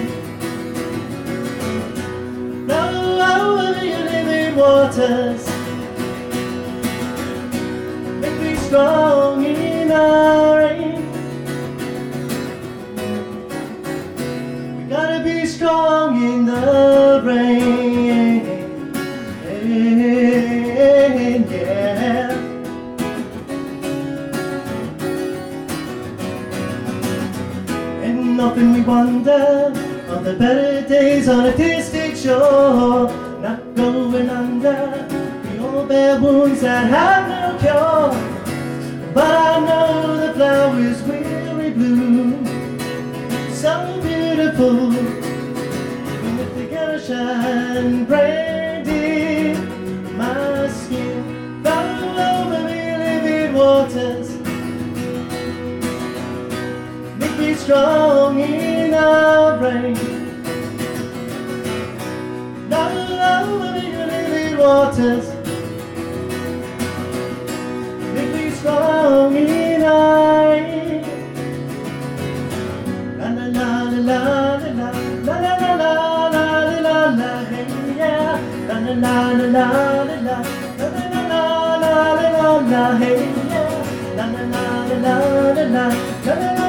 Blow over me, living waters. Make me strong in the rain. We gotta be strong in the rain. We wonder of the better days on a distant shore, not going under. We all bear wounds that have no cure, but I know the flowers will rebloom so beautiful. If they gotta shine in my skin, follow over me, living waters. Make me strong the rain. Follow over me, living waters. Make me strong in the rain. La la la la la la la la la la la la la hey yeah la la la la la la la la la la la la la hey yeah la la la la la la la la la la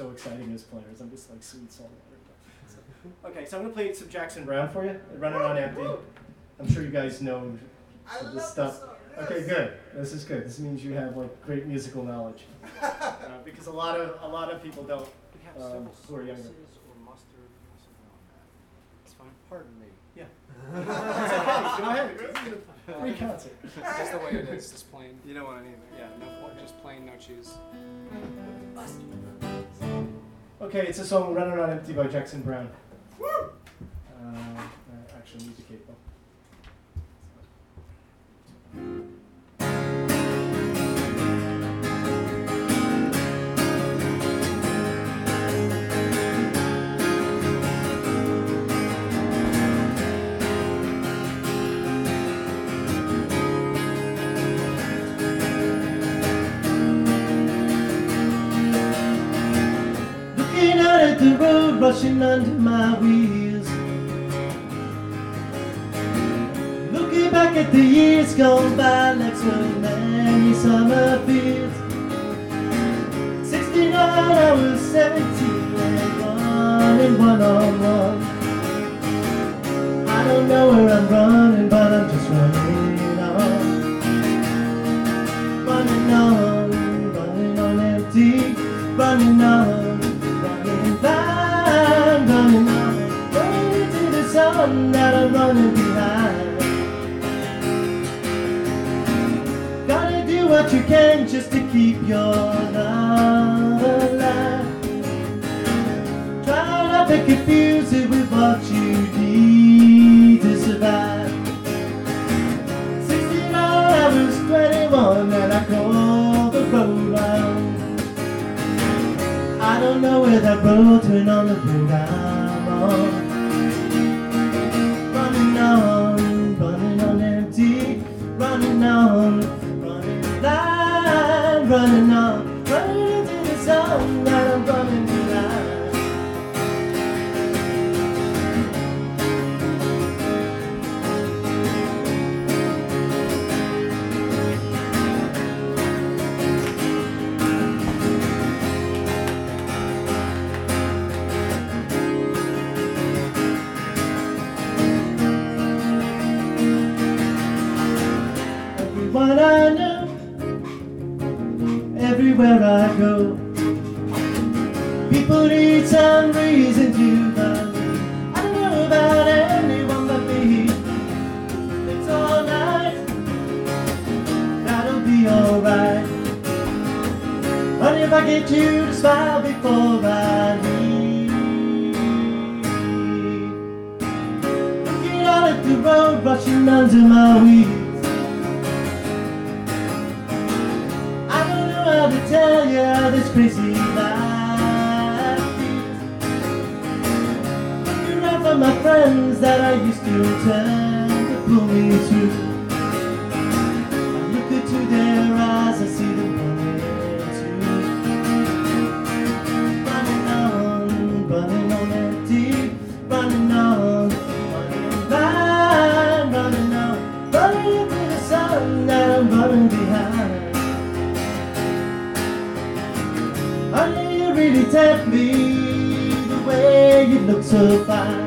so exciting as players. I'm just like sweet salt water. So- Okay, so I'm gonna play some Jackson Browne for you. Running on empty. I'm sure you guys know some of this stuff. this Okay, good. This is good. This means you have like great musical knowledge. uh, because a lot of a lot of people don't. Um, who are younger. or mustard It's fine. Pardon me. Yeah. Okay. Go ahead. Free concert. Just the way it is, just plain. You don't want anything. Yeah, no, point. just plain, no cheese. Okay, it's a song "Running on Empty" by Jackson Browne. Uh, uh, actually, music the road rushing under my wheels. Looking back at the years gone by like so many summer fields. 69, I was 17 and running one on one. I don't know where I'm running, but I'm just running on. Running on, running on empty, running on, sun that I'm running behind. Gotta do what you can just to keep your love alive. Try not to confuse it with what you need to survive. 69, I was 21 and I called the road round. I don't know where that road turned on the road I'm. On, running blind, running on, everywhere I go, people need some reason to me. I don't know about anyone but me. It's alright, that'll be alright. But if I get you to smile before I leave, looking out at the road rushing under my wheels. Friends that I used to tend to pull me through. I look into their eyes, I see them running too. Running on, running on empty, running on, running blind, running on, running into the sun that I'm running behind. Honey, you really tempt me the way you look so fine.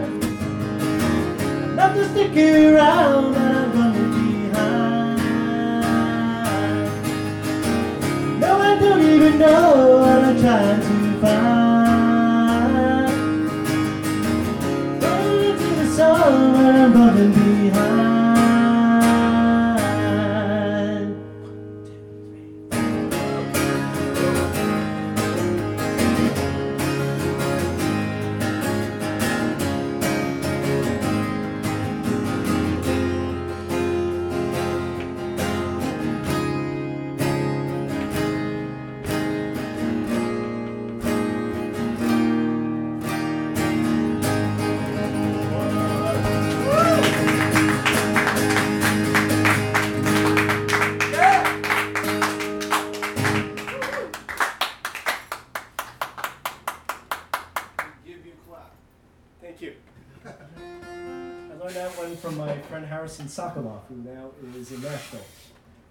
Sokoloff, who now is in Nashville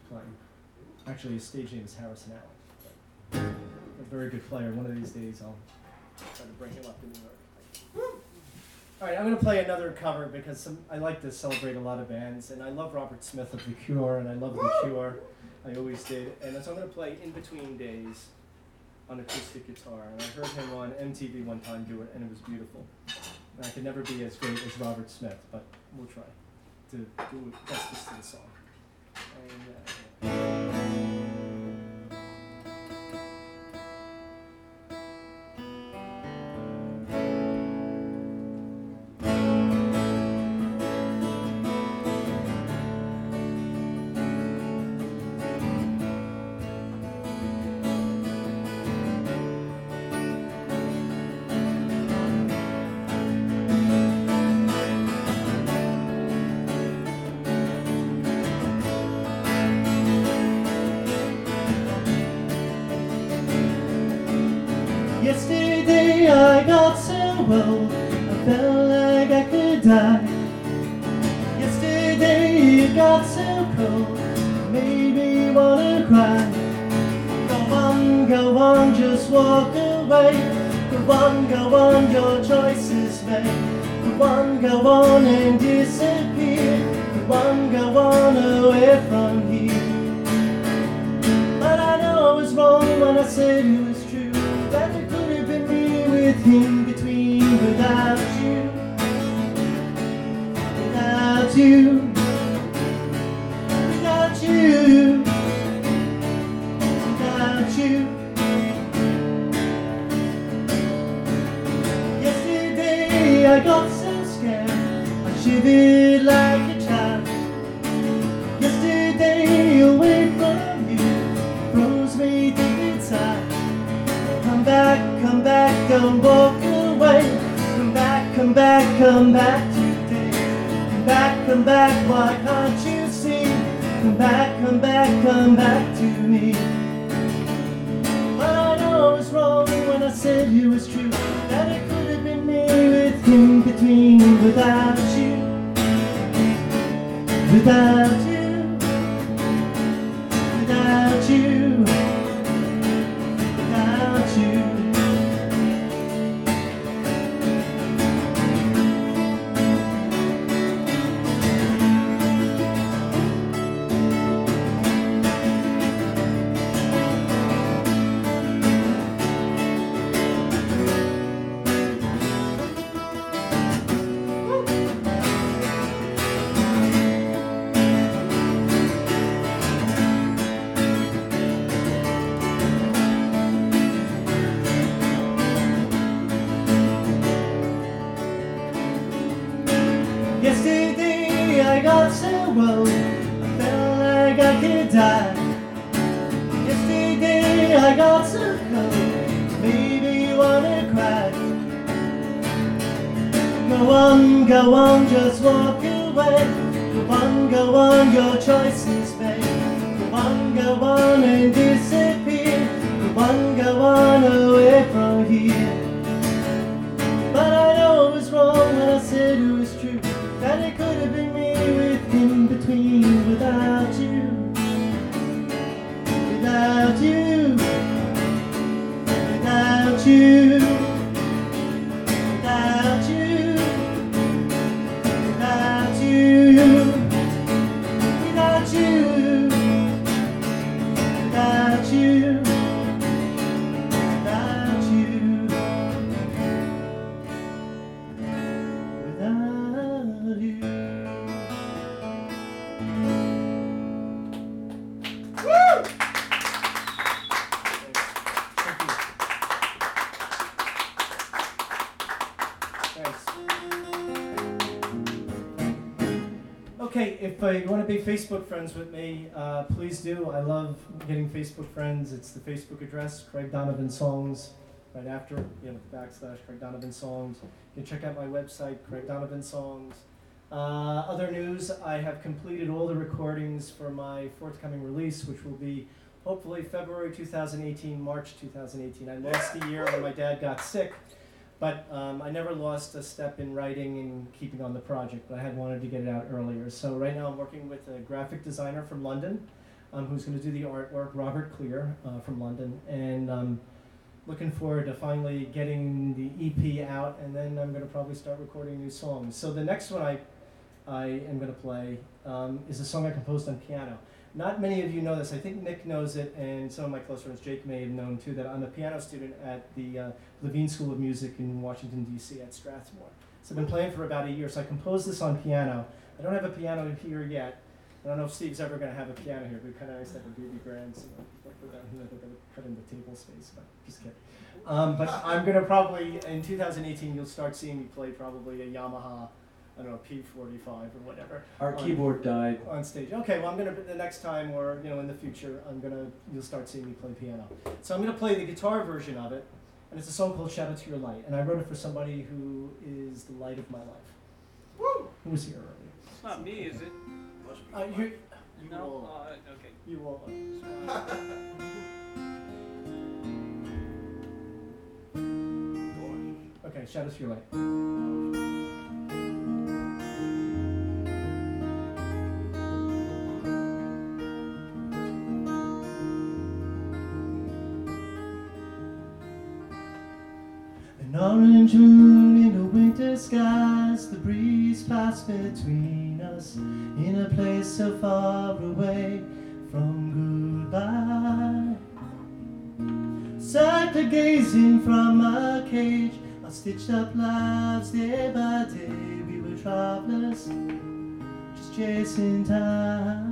playing. Actually, his stage name is Harrison Allen. A very good player. One of these days, I'll try to bring him up to New York. All right, I'm going to play another cover because some, I like to celebrate a lot of bands, and I love Robert Smith of The Cure, and I love The Cure. I always did. And so I'm going to play In Between Days on acoustic guitar. And I heard him on MTV one time do it, and it was beautiful. And I could never be as great as Robert Smith, but we'll try to do justice to the song. And, uh, got I felt like I could die. Yesterday it got so cold, made me wanna cry. Go on, go on, just walk away. Go on, go on, your choice is made. Go on, go on and disappear. Go on, go on away from here. But I know I was wrong when I said it was true. That it could have been me with him I got so cold, maybe you wanna cry. Go on, go on, just walk away. Go on, go on, your choice is made. Go on, go on and disappear. Go on, go on away from here. But I know it was wrong when I said it was true. That it could have been me with him between without you. Without you you. Facebook friends with me, uh, please do. I love getting Facebook friends. It's the Facebook address, Craig Donovan Songs, right after, you know, backslash Craig Donovan Songs. You can check out my website, Craig Donovan Songs. Uh, other news, I have completed all the recordings for my forthcoming release, which will be hopefully February 2018, March 2018. I lost a year when my dad got sick, but um, I never lost a step in writing and keeping on the project, but I had wanted to get it out earlier. So right now I'm working with a graphic designer from London um, who's going to do the artwork, Robert Clear uh, from London, and um, looking forward to finally getting the EP out, and then I'm going to probably start recording new songs. So the next one I, I am going to play um, is a song I composed on piano. Not many of you know this. I think Nick knows it, and some of my close friends, Jake, may have known too, that I'm a piano student at the uh, Levine School of Music in Washington, D.C. at Strathmore. So I've been playing for about a year. So I composed this on piano. I don't have a piano here yet. I don't know if Steve's ever going to have a piano here. Be kind of nice to have a baby grand, so here, they're going to cut in the table space, but just kidding. Um, but I'm going to probably, in 2018, you'll start seeing me play probably a Yamaha, I don't know, P45 or whatever. Our on- keyboard died. On stage. Okay, well, I'm going to, the next time or, you know, in the future, I'm going to, you'll start seeing me play piano. So I'm going to play the guitar version of it, and it's a song called Shadow to Your Light. And I wrote it for somebody who is the light of my life. Woo! Who was here earlier. It's not me, is it? Uh, you, you No? all, Uh, okay. you all. Okay, Shadows for Your Light. An orange moon in the winter skies, the breeze passed between us in a place so far away from goodbye. There gazing from a cage, our stitched up lives day by day. We were travelers, just chasing time.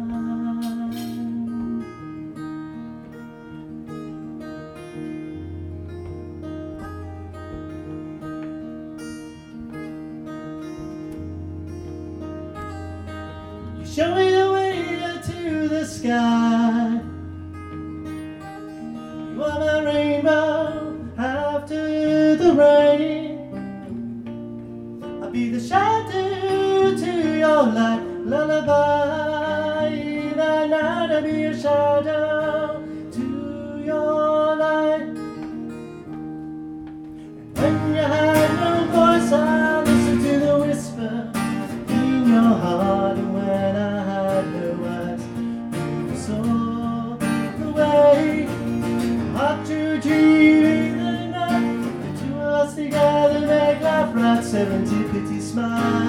Sky. Smile,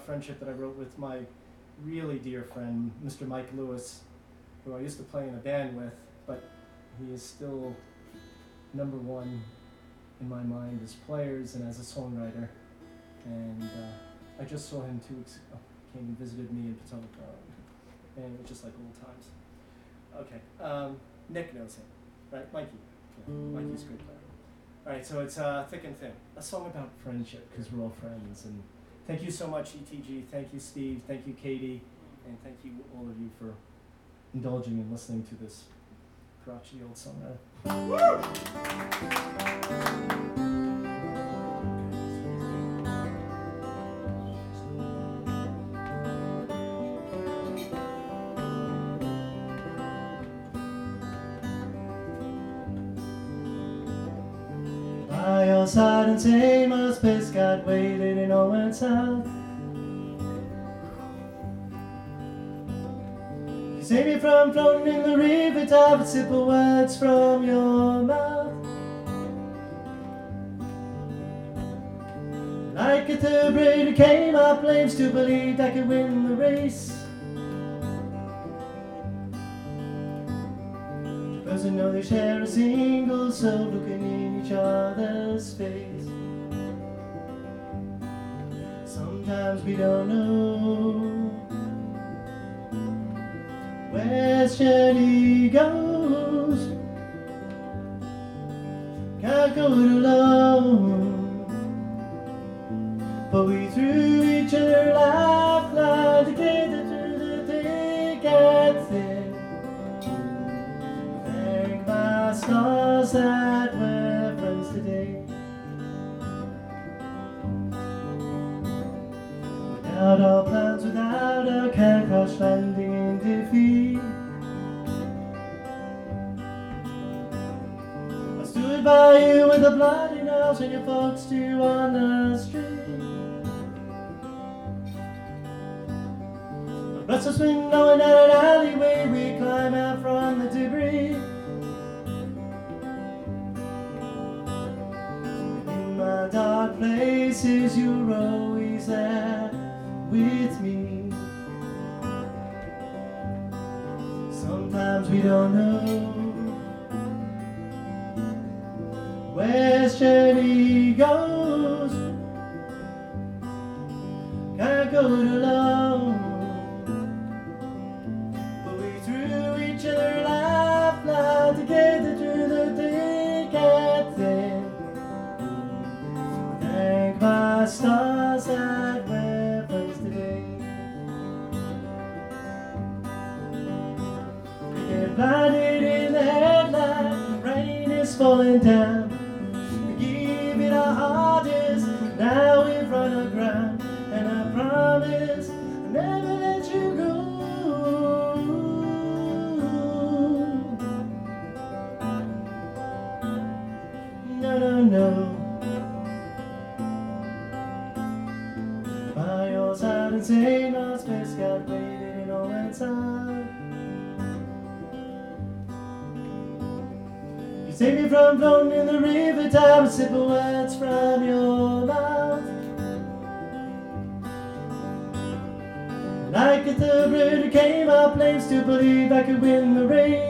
friendship that I wrote with my really dear friend, Mr. Mike Lewis, who I used to play in a band with, but he is still number one in my mind as players and as a songwriter. And uh, I just saw him two weeks ago. Came and visited me in Potomac, and it was just like old times. Okay, um, Nick knows him, right? Mikey. Yeah, Mikey's a great player. All right, so it's uh, Thick and Thin, a song about friendship because we're all friends. And thank you so much, ETG. Thank you, Steve. Thank you, Katie. And thank you, all of you, for indulging and listening to this crotchety old songwriter. By your side and same as space God waited in Owen's house. You save me from floating in the river tide with simple words from your mouth. Like a thoroughbred who came up flames to believe I could win the race. Doesn't know they share a single soul looking in each other's face. Sometimes we don't know where journey goes. Can't go it alone. But we threw each other lifeline together through the thick and thin. Stars that we're friends today. Without our plans, without a car crash landing in defeat. I stood by you with a bloody nose and your folks too on the street. Restless wind blowing down an alleyway, we climb out from the debris. My dark places, you're always there with me. Sometimes we don't know where journey goes. Can't go it alone. Simple words from your mouth. Like a thoroughbred who came up flames to believe I could win the race.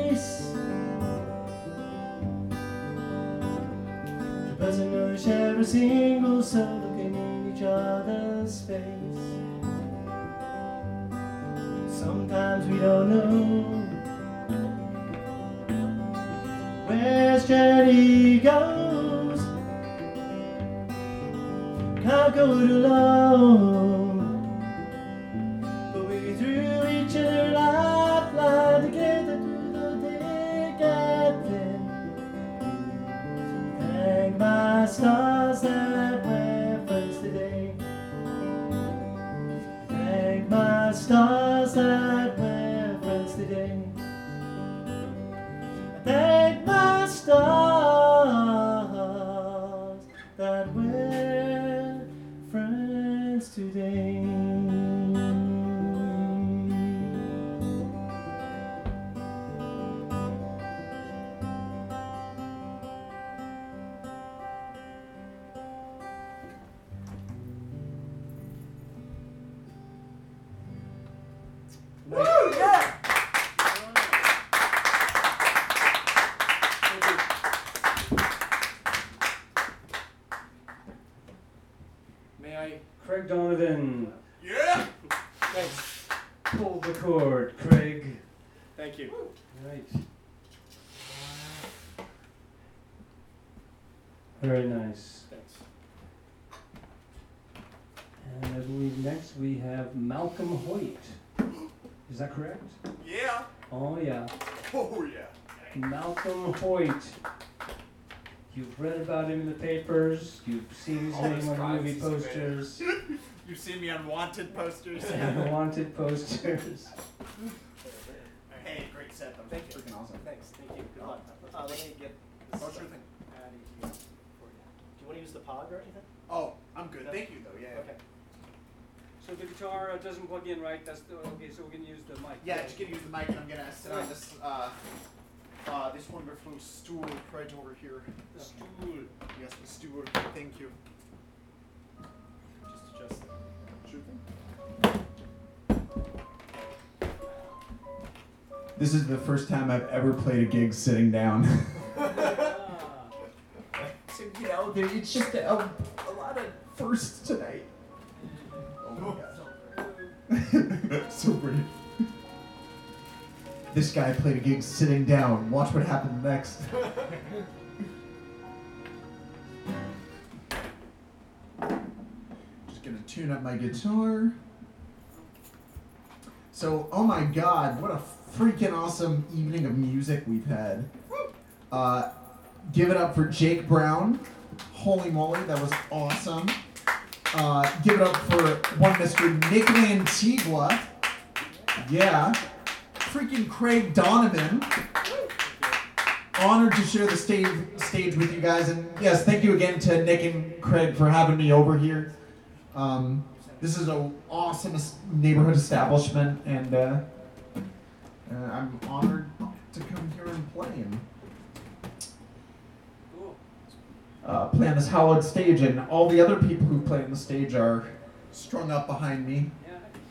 Malcolm Hoyt. You've read about him in the papers, you've seen his All name on movie posters, You've seen me on wanted posters. wanted posters. hey, great set. That Thank you. freaking awesome. Thanks. Thank you. Good luck. Uh, let me get this Oh, sure thing. added here for you. Do you want to use the pog or anything? Oh, I'm good. No? Thank you, though. Yeah. Okay. So the guitar uh, doesn't plug in, right? That's the, okay. So we're gonna use the mic. Yeah, just gonna use the mic and I'm gonna sit on this uh, uh, this wonderful stool right over here. The stool. Yes, the stool. Thank you. Just adjust it. Sure. This is the first time I've ever played a gig sitting down. so, you know, it's just a, a lot of firsts tonight. Oh my god. so great. This guy played a gig sitting down. Watch what happened next. Just gonna tune up my guitar. So, oh my god, what a freaking awesome evening of music we've had. Uh, give it up for Jake Brown. Holy moly, that was awesome. Uh, give it up for one Mr. Nick Lantigua. Yeah. Freaking Craig Donovan. Honored to share the stage stage with you guys, and yes, thank you again to Nick and Craig for having me over here. Um, this is an awesome neighborhood establishment, and uh, uh, I'm honored to come here and play and uh, play on this hallowed stage. And all the other people who play on the stage are strung up behind me.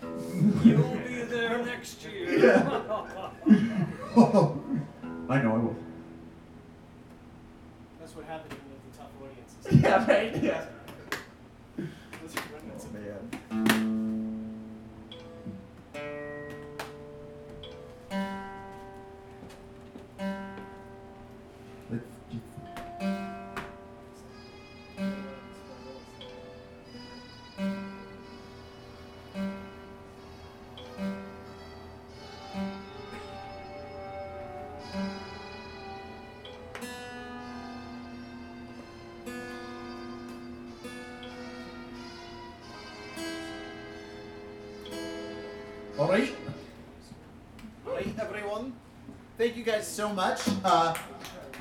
You'll be there next year. Yeah. I know I will. That's what happened when you have the tough audiences. Yeah, right, yeah. So much. Uh,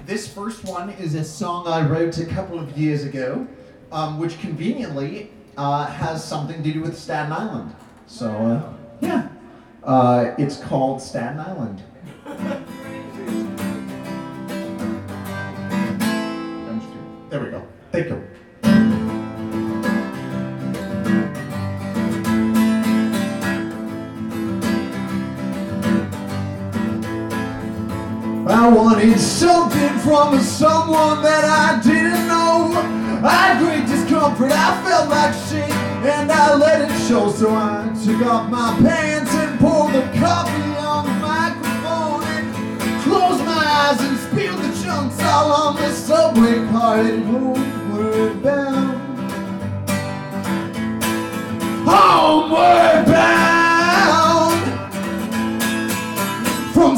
This first one is a song I wrote a couple of years ago, um, which conveniently uh, has something to do with Staten Island. So, uh, yeah. Uh, it's called Staten Island. Wanted something from someone that I didn't know. I had great discomfort, I felt like shit, and I let it show. So I took off my pants and poured the coffee on the microphone and closed my eyes and spilled the chunks all on the subway car and homeward bound. Homeward bound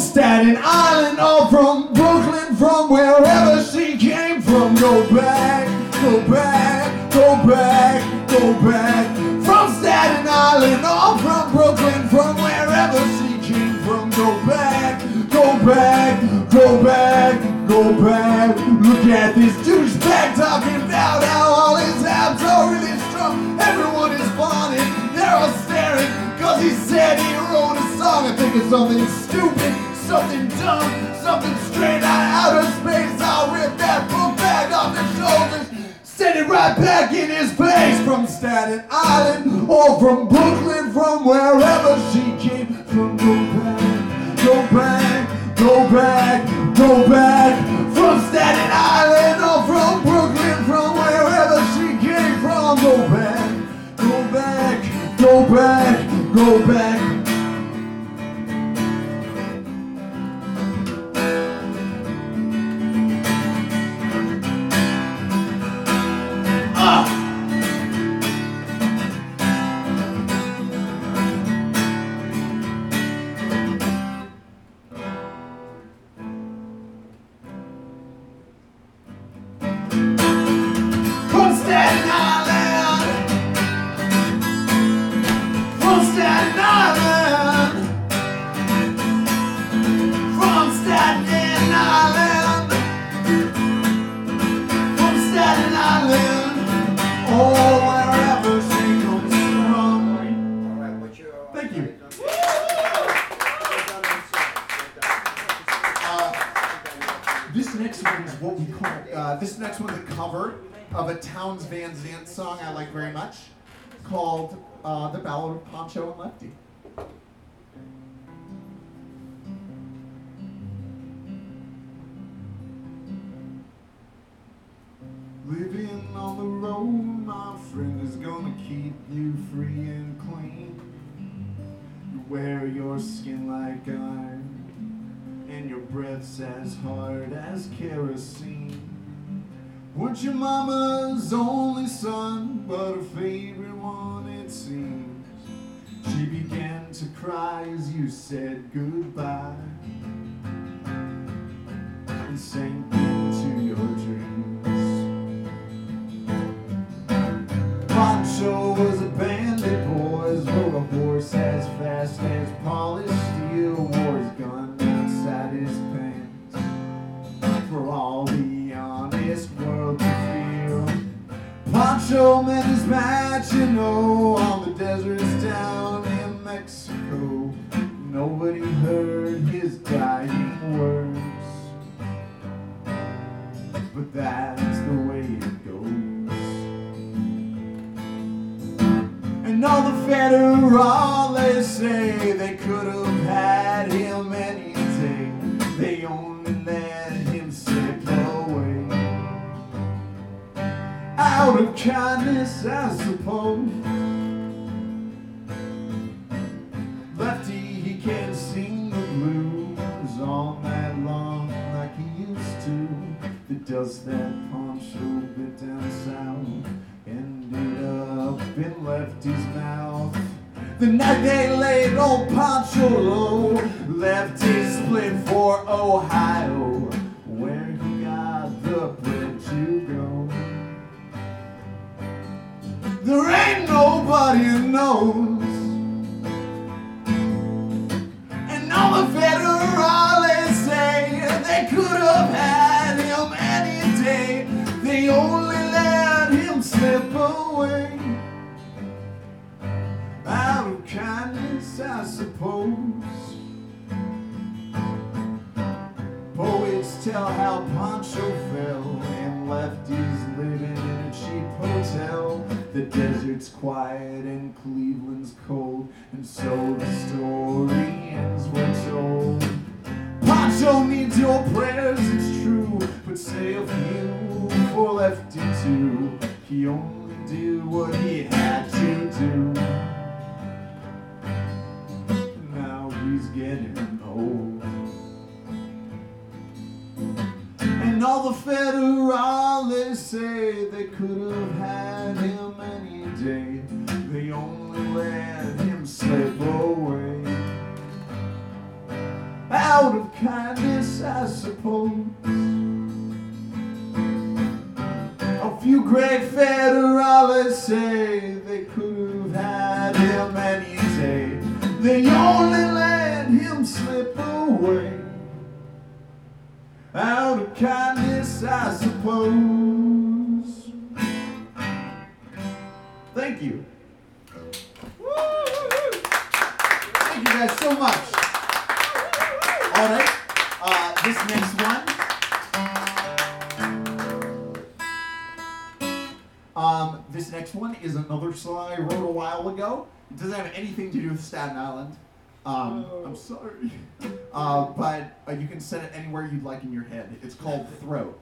Staten Island or from Brooklyn, from wherever she came from. Go back, go back, go back, go back. From Staten Island or from Brooklyn, from wherever she came from. Go back, go back, go back, go back. Look at this douchebag talking about how all his abs are really strong. Everyone is fawning, they're all staring, cause he said he wrote a song. I think it's something stupid, something dumb, something straight out of outer space. I'll rip that book bag off his shoulders. Send it right back in his face from Staten Island or from Brooklyn, from wherever she came from. Go back, go back, go back, go back from Staten Island or from Brooklyn, from wherever she came from. Go back, go back, go back, go back. Of Pancho and Lefty. Living on the road, my friend, is gonna keep you free and clean. You wear your skin like iron, and your breath's as hard as kerosene. Weren't your mama's only son, but her favorite one, it seems. She began to cry as you said goodbye and sank into your dreams. Pancho say they could have had him any day. They only let him slip away. Out of kindness, I suppose. Lefty, he can't sing the blues all night long like he used to. The dust that Pancho bit down south ended up in Lefty's mouth. The night they old sorry. Uh, but uh, you can set it anywhere you'd like in your head. It's called Throat.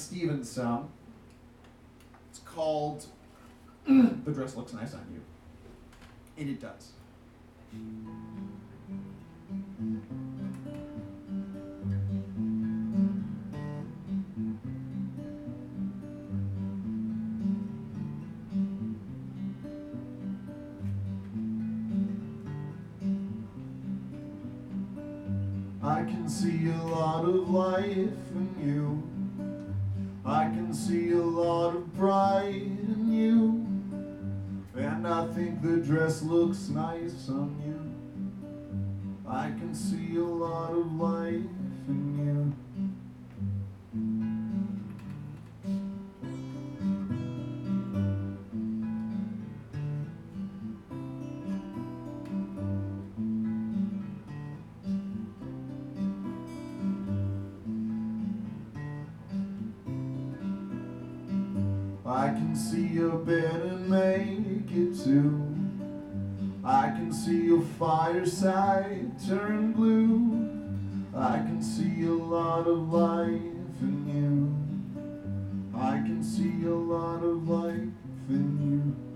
Stevens song. It's called The Dress Looks Nice on You. And it does. I can see a lot of life in you. I can see a lot of pride in you. And I think the dress looks nice on you. I can see a lot of life in you. Can see your bed and make it too. I can see your fireside turn blue. I can see a lot of life in you. I can see a lot of life in you.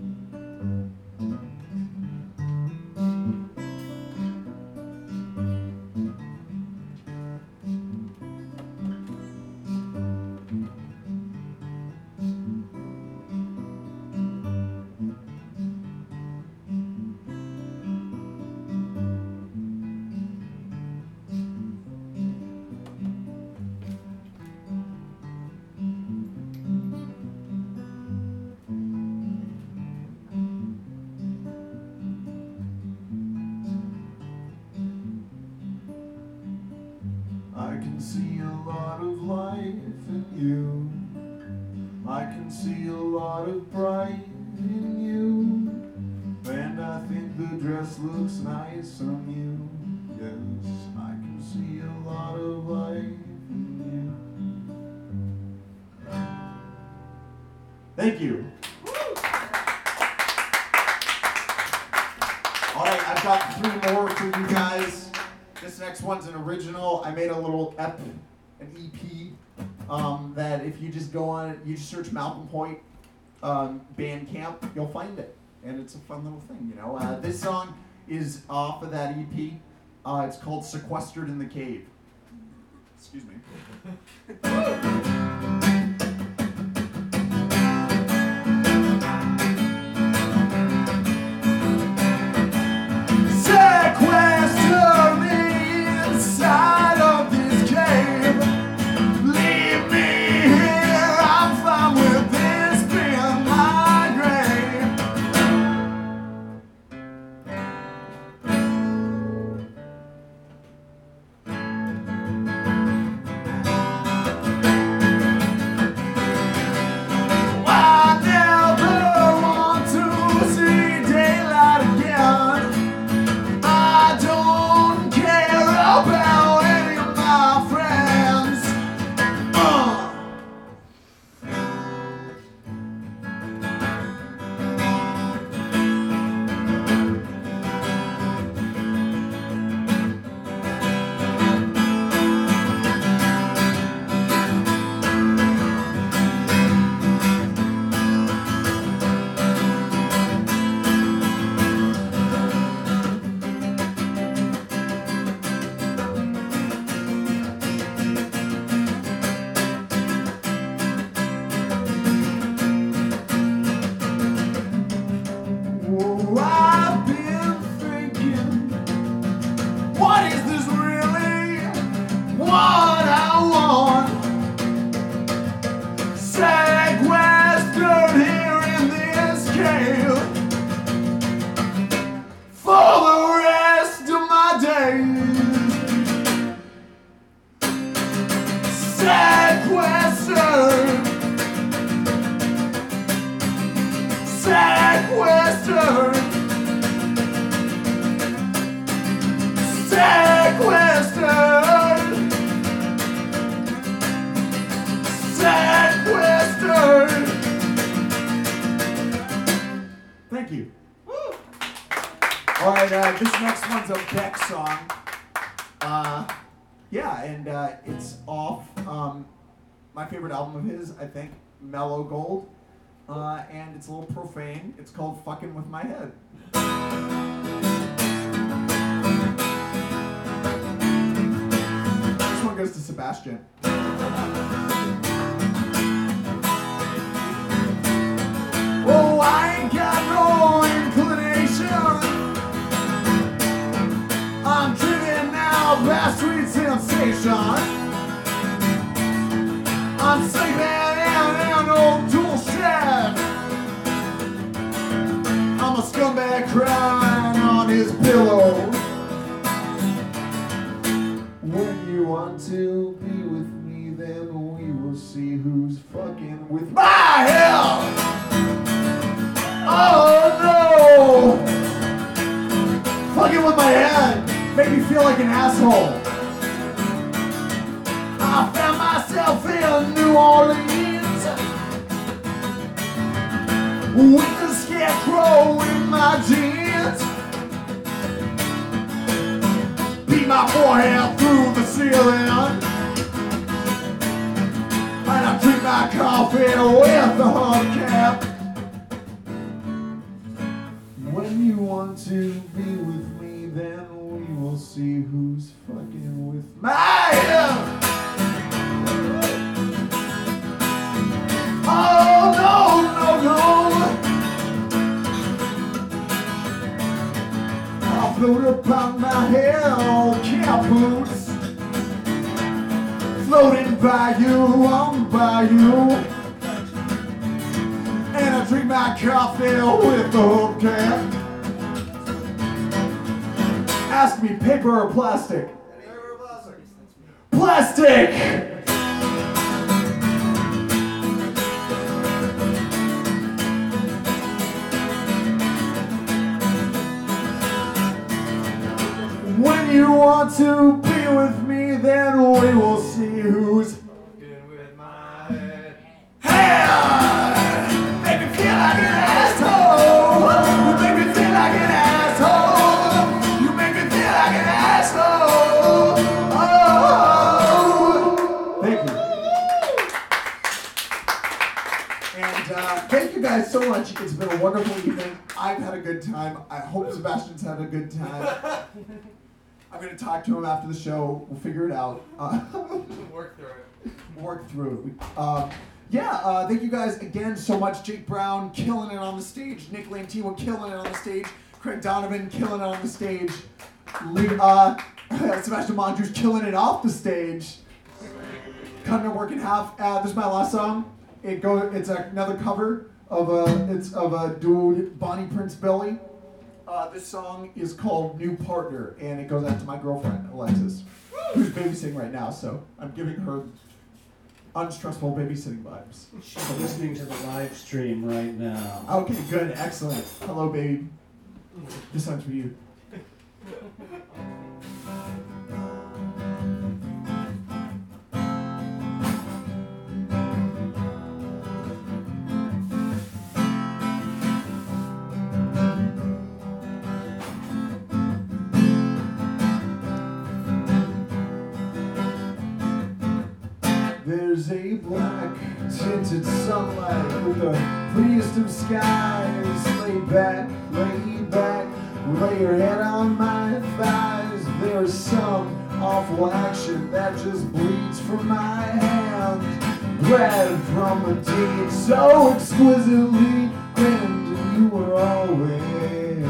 Can see a lot of pride in you. And I think the dress looks nice on you. Yes, I can see a lot of life in you. Thank you. All right, I've got three more for you guys. This next one's an original. I made a little ep, an EP, um, that if you just go on you just search Malcolm Hoyt um, Bandcamp, you'll find it. And it's a fun little thing, you know. Uh, this song is off of that EP. Uh, it's called Sequestered in the Cave. Excuse me. With My Head. I'm gonna him after the show. We'll figure it out. Uh, Work through it. work through. Uh, yeah, uh, thank you guys again so much. Jake Brown killing it on the stage. Nick Lantigua killing it on the stage. Craig Donovan killing it on the stage. Uh, Sebastian Monjus killing it off the stage. Cutting it work in half. Uh, this is my last song. It go. It's another cover of a. It's of a dude, Bonnie Prince Billy. Uh, this song is called New Partner, and it goes out to my girlfriend Alexis, who's babysitting right now. So I'm giving her unstressful babysitting vibes. She's listening to the live stream right now. Okay, good, excellent. Hello, babe. This one's for you. There's a black tinted sunlight with the prettiest of skies. Lay back, lay back, lay your head on my thighs. There's some awful action that just bleeds from my hand. Bred from a deed so exquisitely grand, and you were always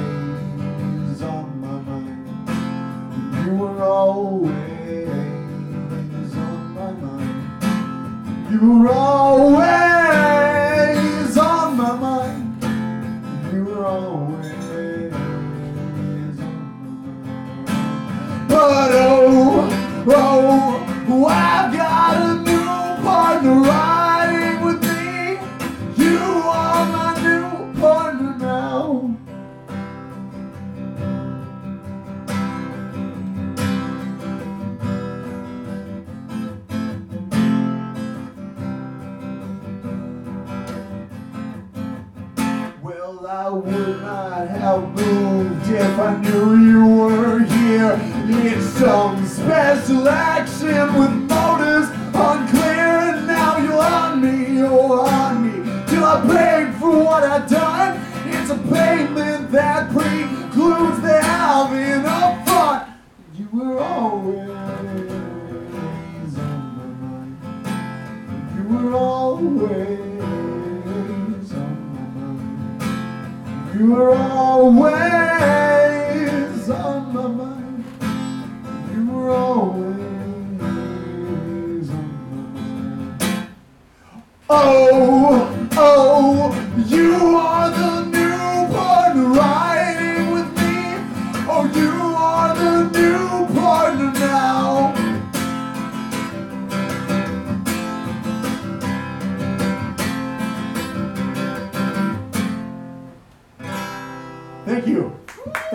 on my mind. You were always You were moved if I knew you were here. It's some special action with motives unclear, and now you're on me, you're on me. Till I paid for what I've done. It's a payment that precludes the having up front. You were always on my mind. You were always You were always on my mind. You were always on my mind. Oh, oh, you are the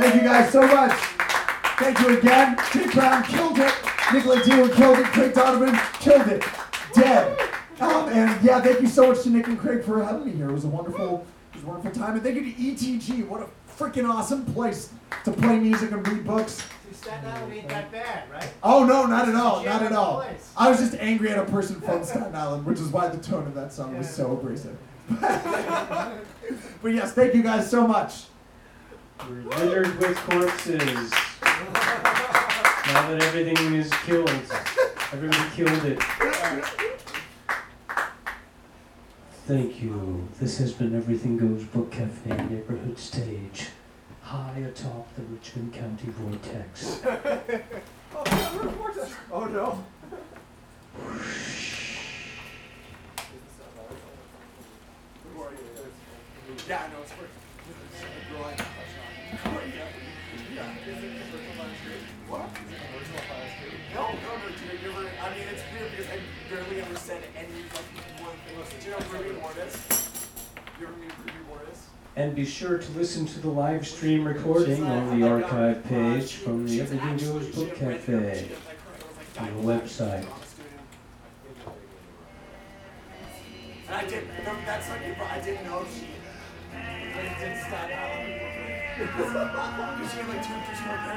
Thank you guys so much. Thank you again. Jake Brown killed it. Nicola Deal killed it. Craig Donovan killed it. Dead. Um, and yeah, thank you so much to Nick and Craig for having me here. It was a wonderful, it was a wonderful time. And thank you to ETG. What a freaking awesome place to play music and read books. Staten Island ain't that bad, right? Oh no, not at all, not at all. I was just angry at a person from Staten Island, which is why the tone of that song was so abrasive. but yes, thank you guys so much. We're littered with corpses. now that everything is killed, everybody killed it. Thank you. This has been Everything Goes Book Cafe Neighborhood Stage, high atop the Richmond County Vortex. oh no. Yeah, I know it's working. What? I mean, it's weird because I barely any. Do you? And be sure to listen to the live stream recording on the archive page from the Everything Goes Book Cafe on the website. I did, no, that's I didn't know she in Staten Island. Because she had like two, two short hairs.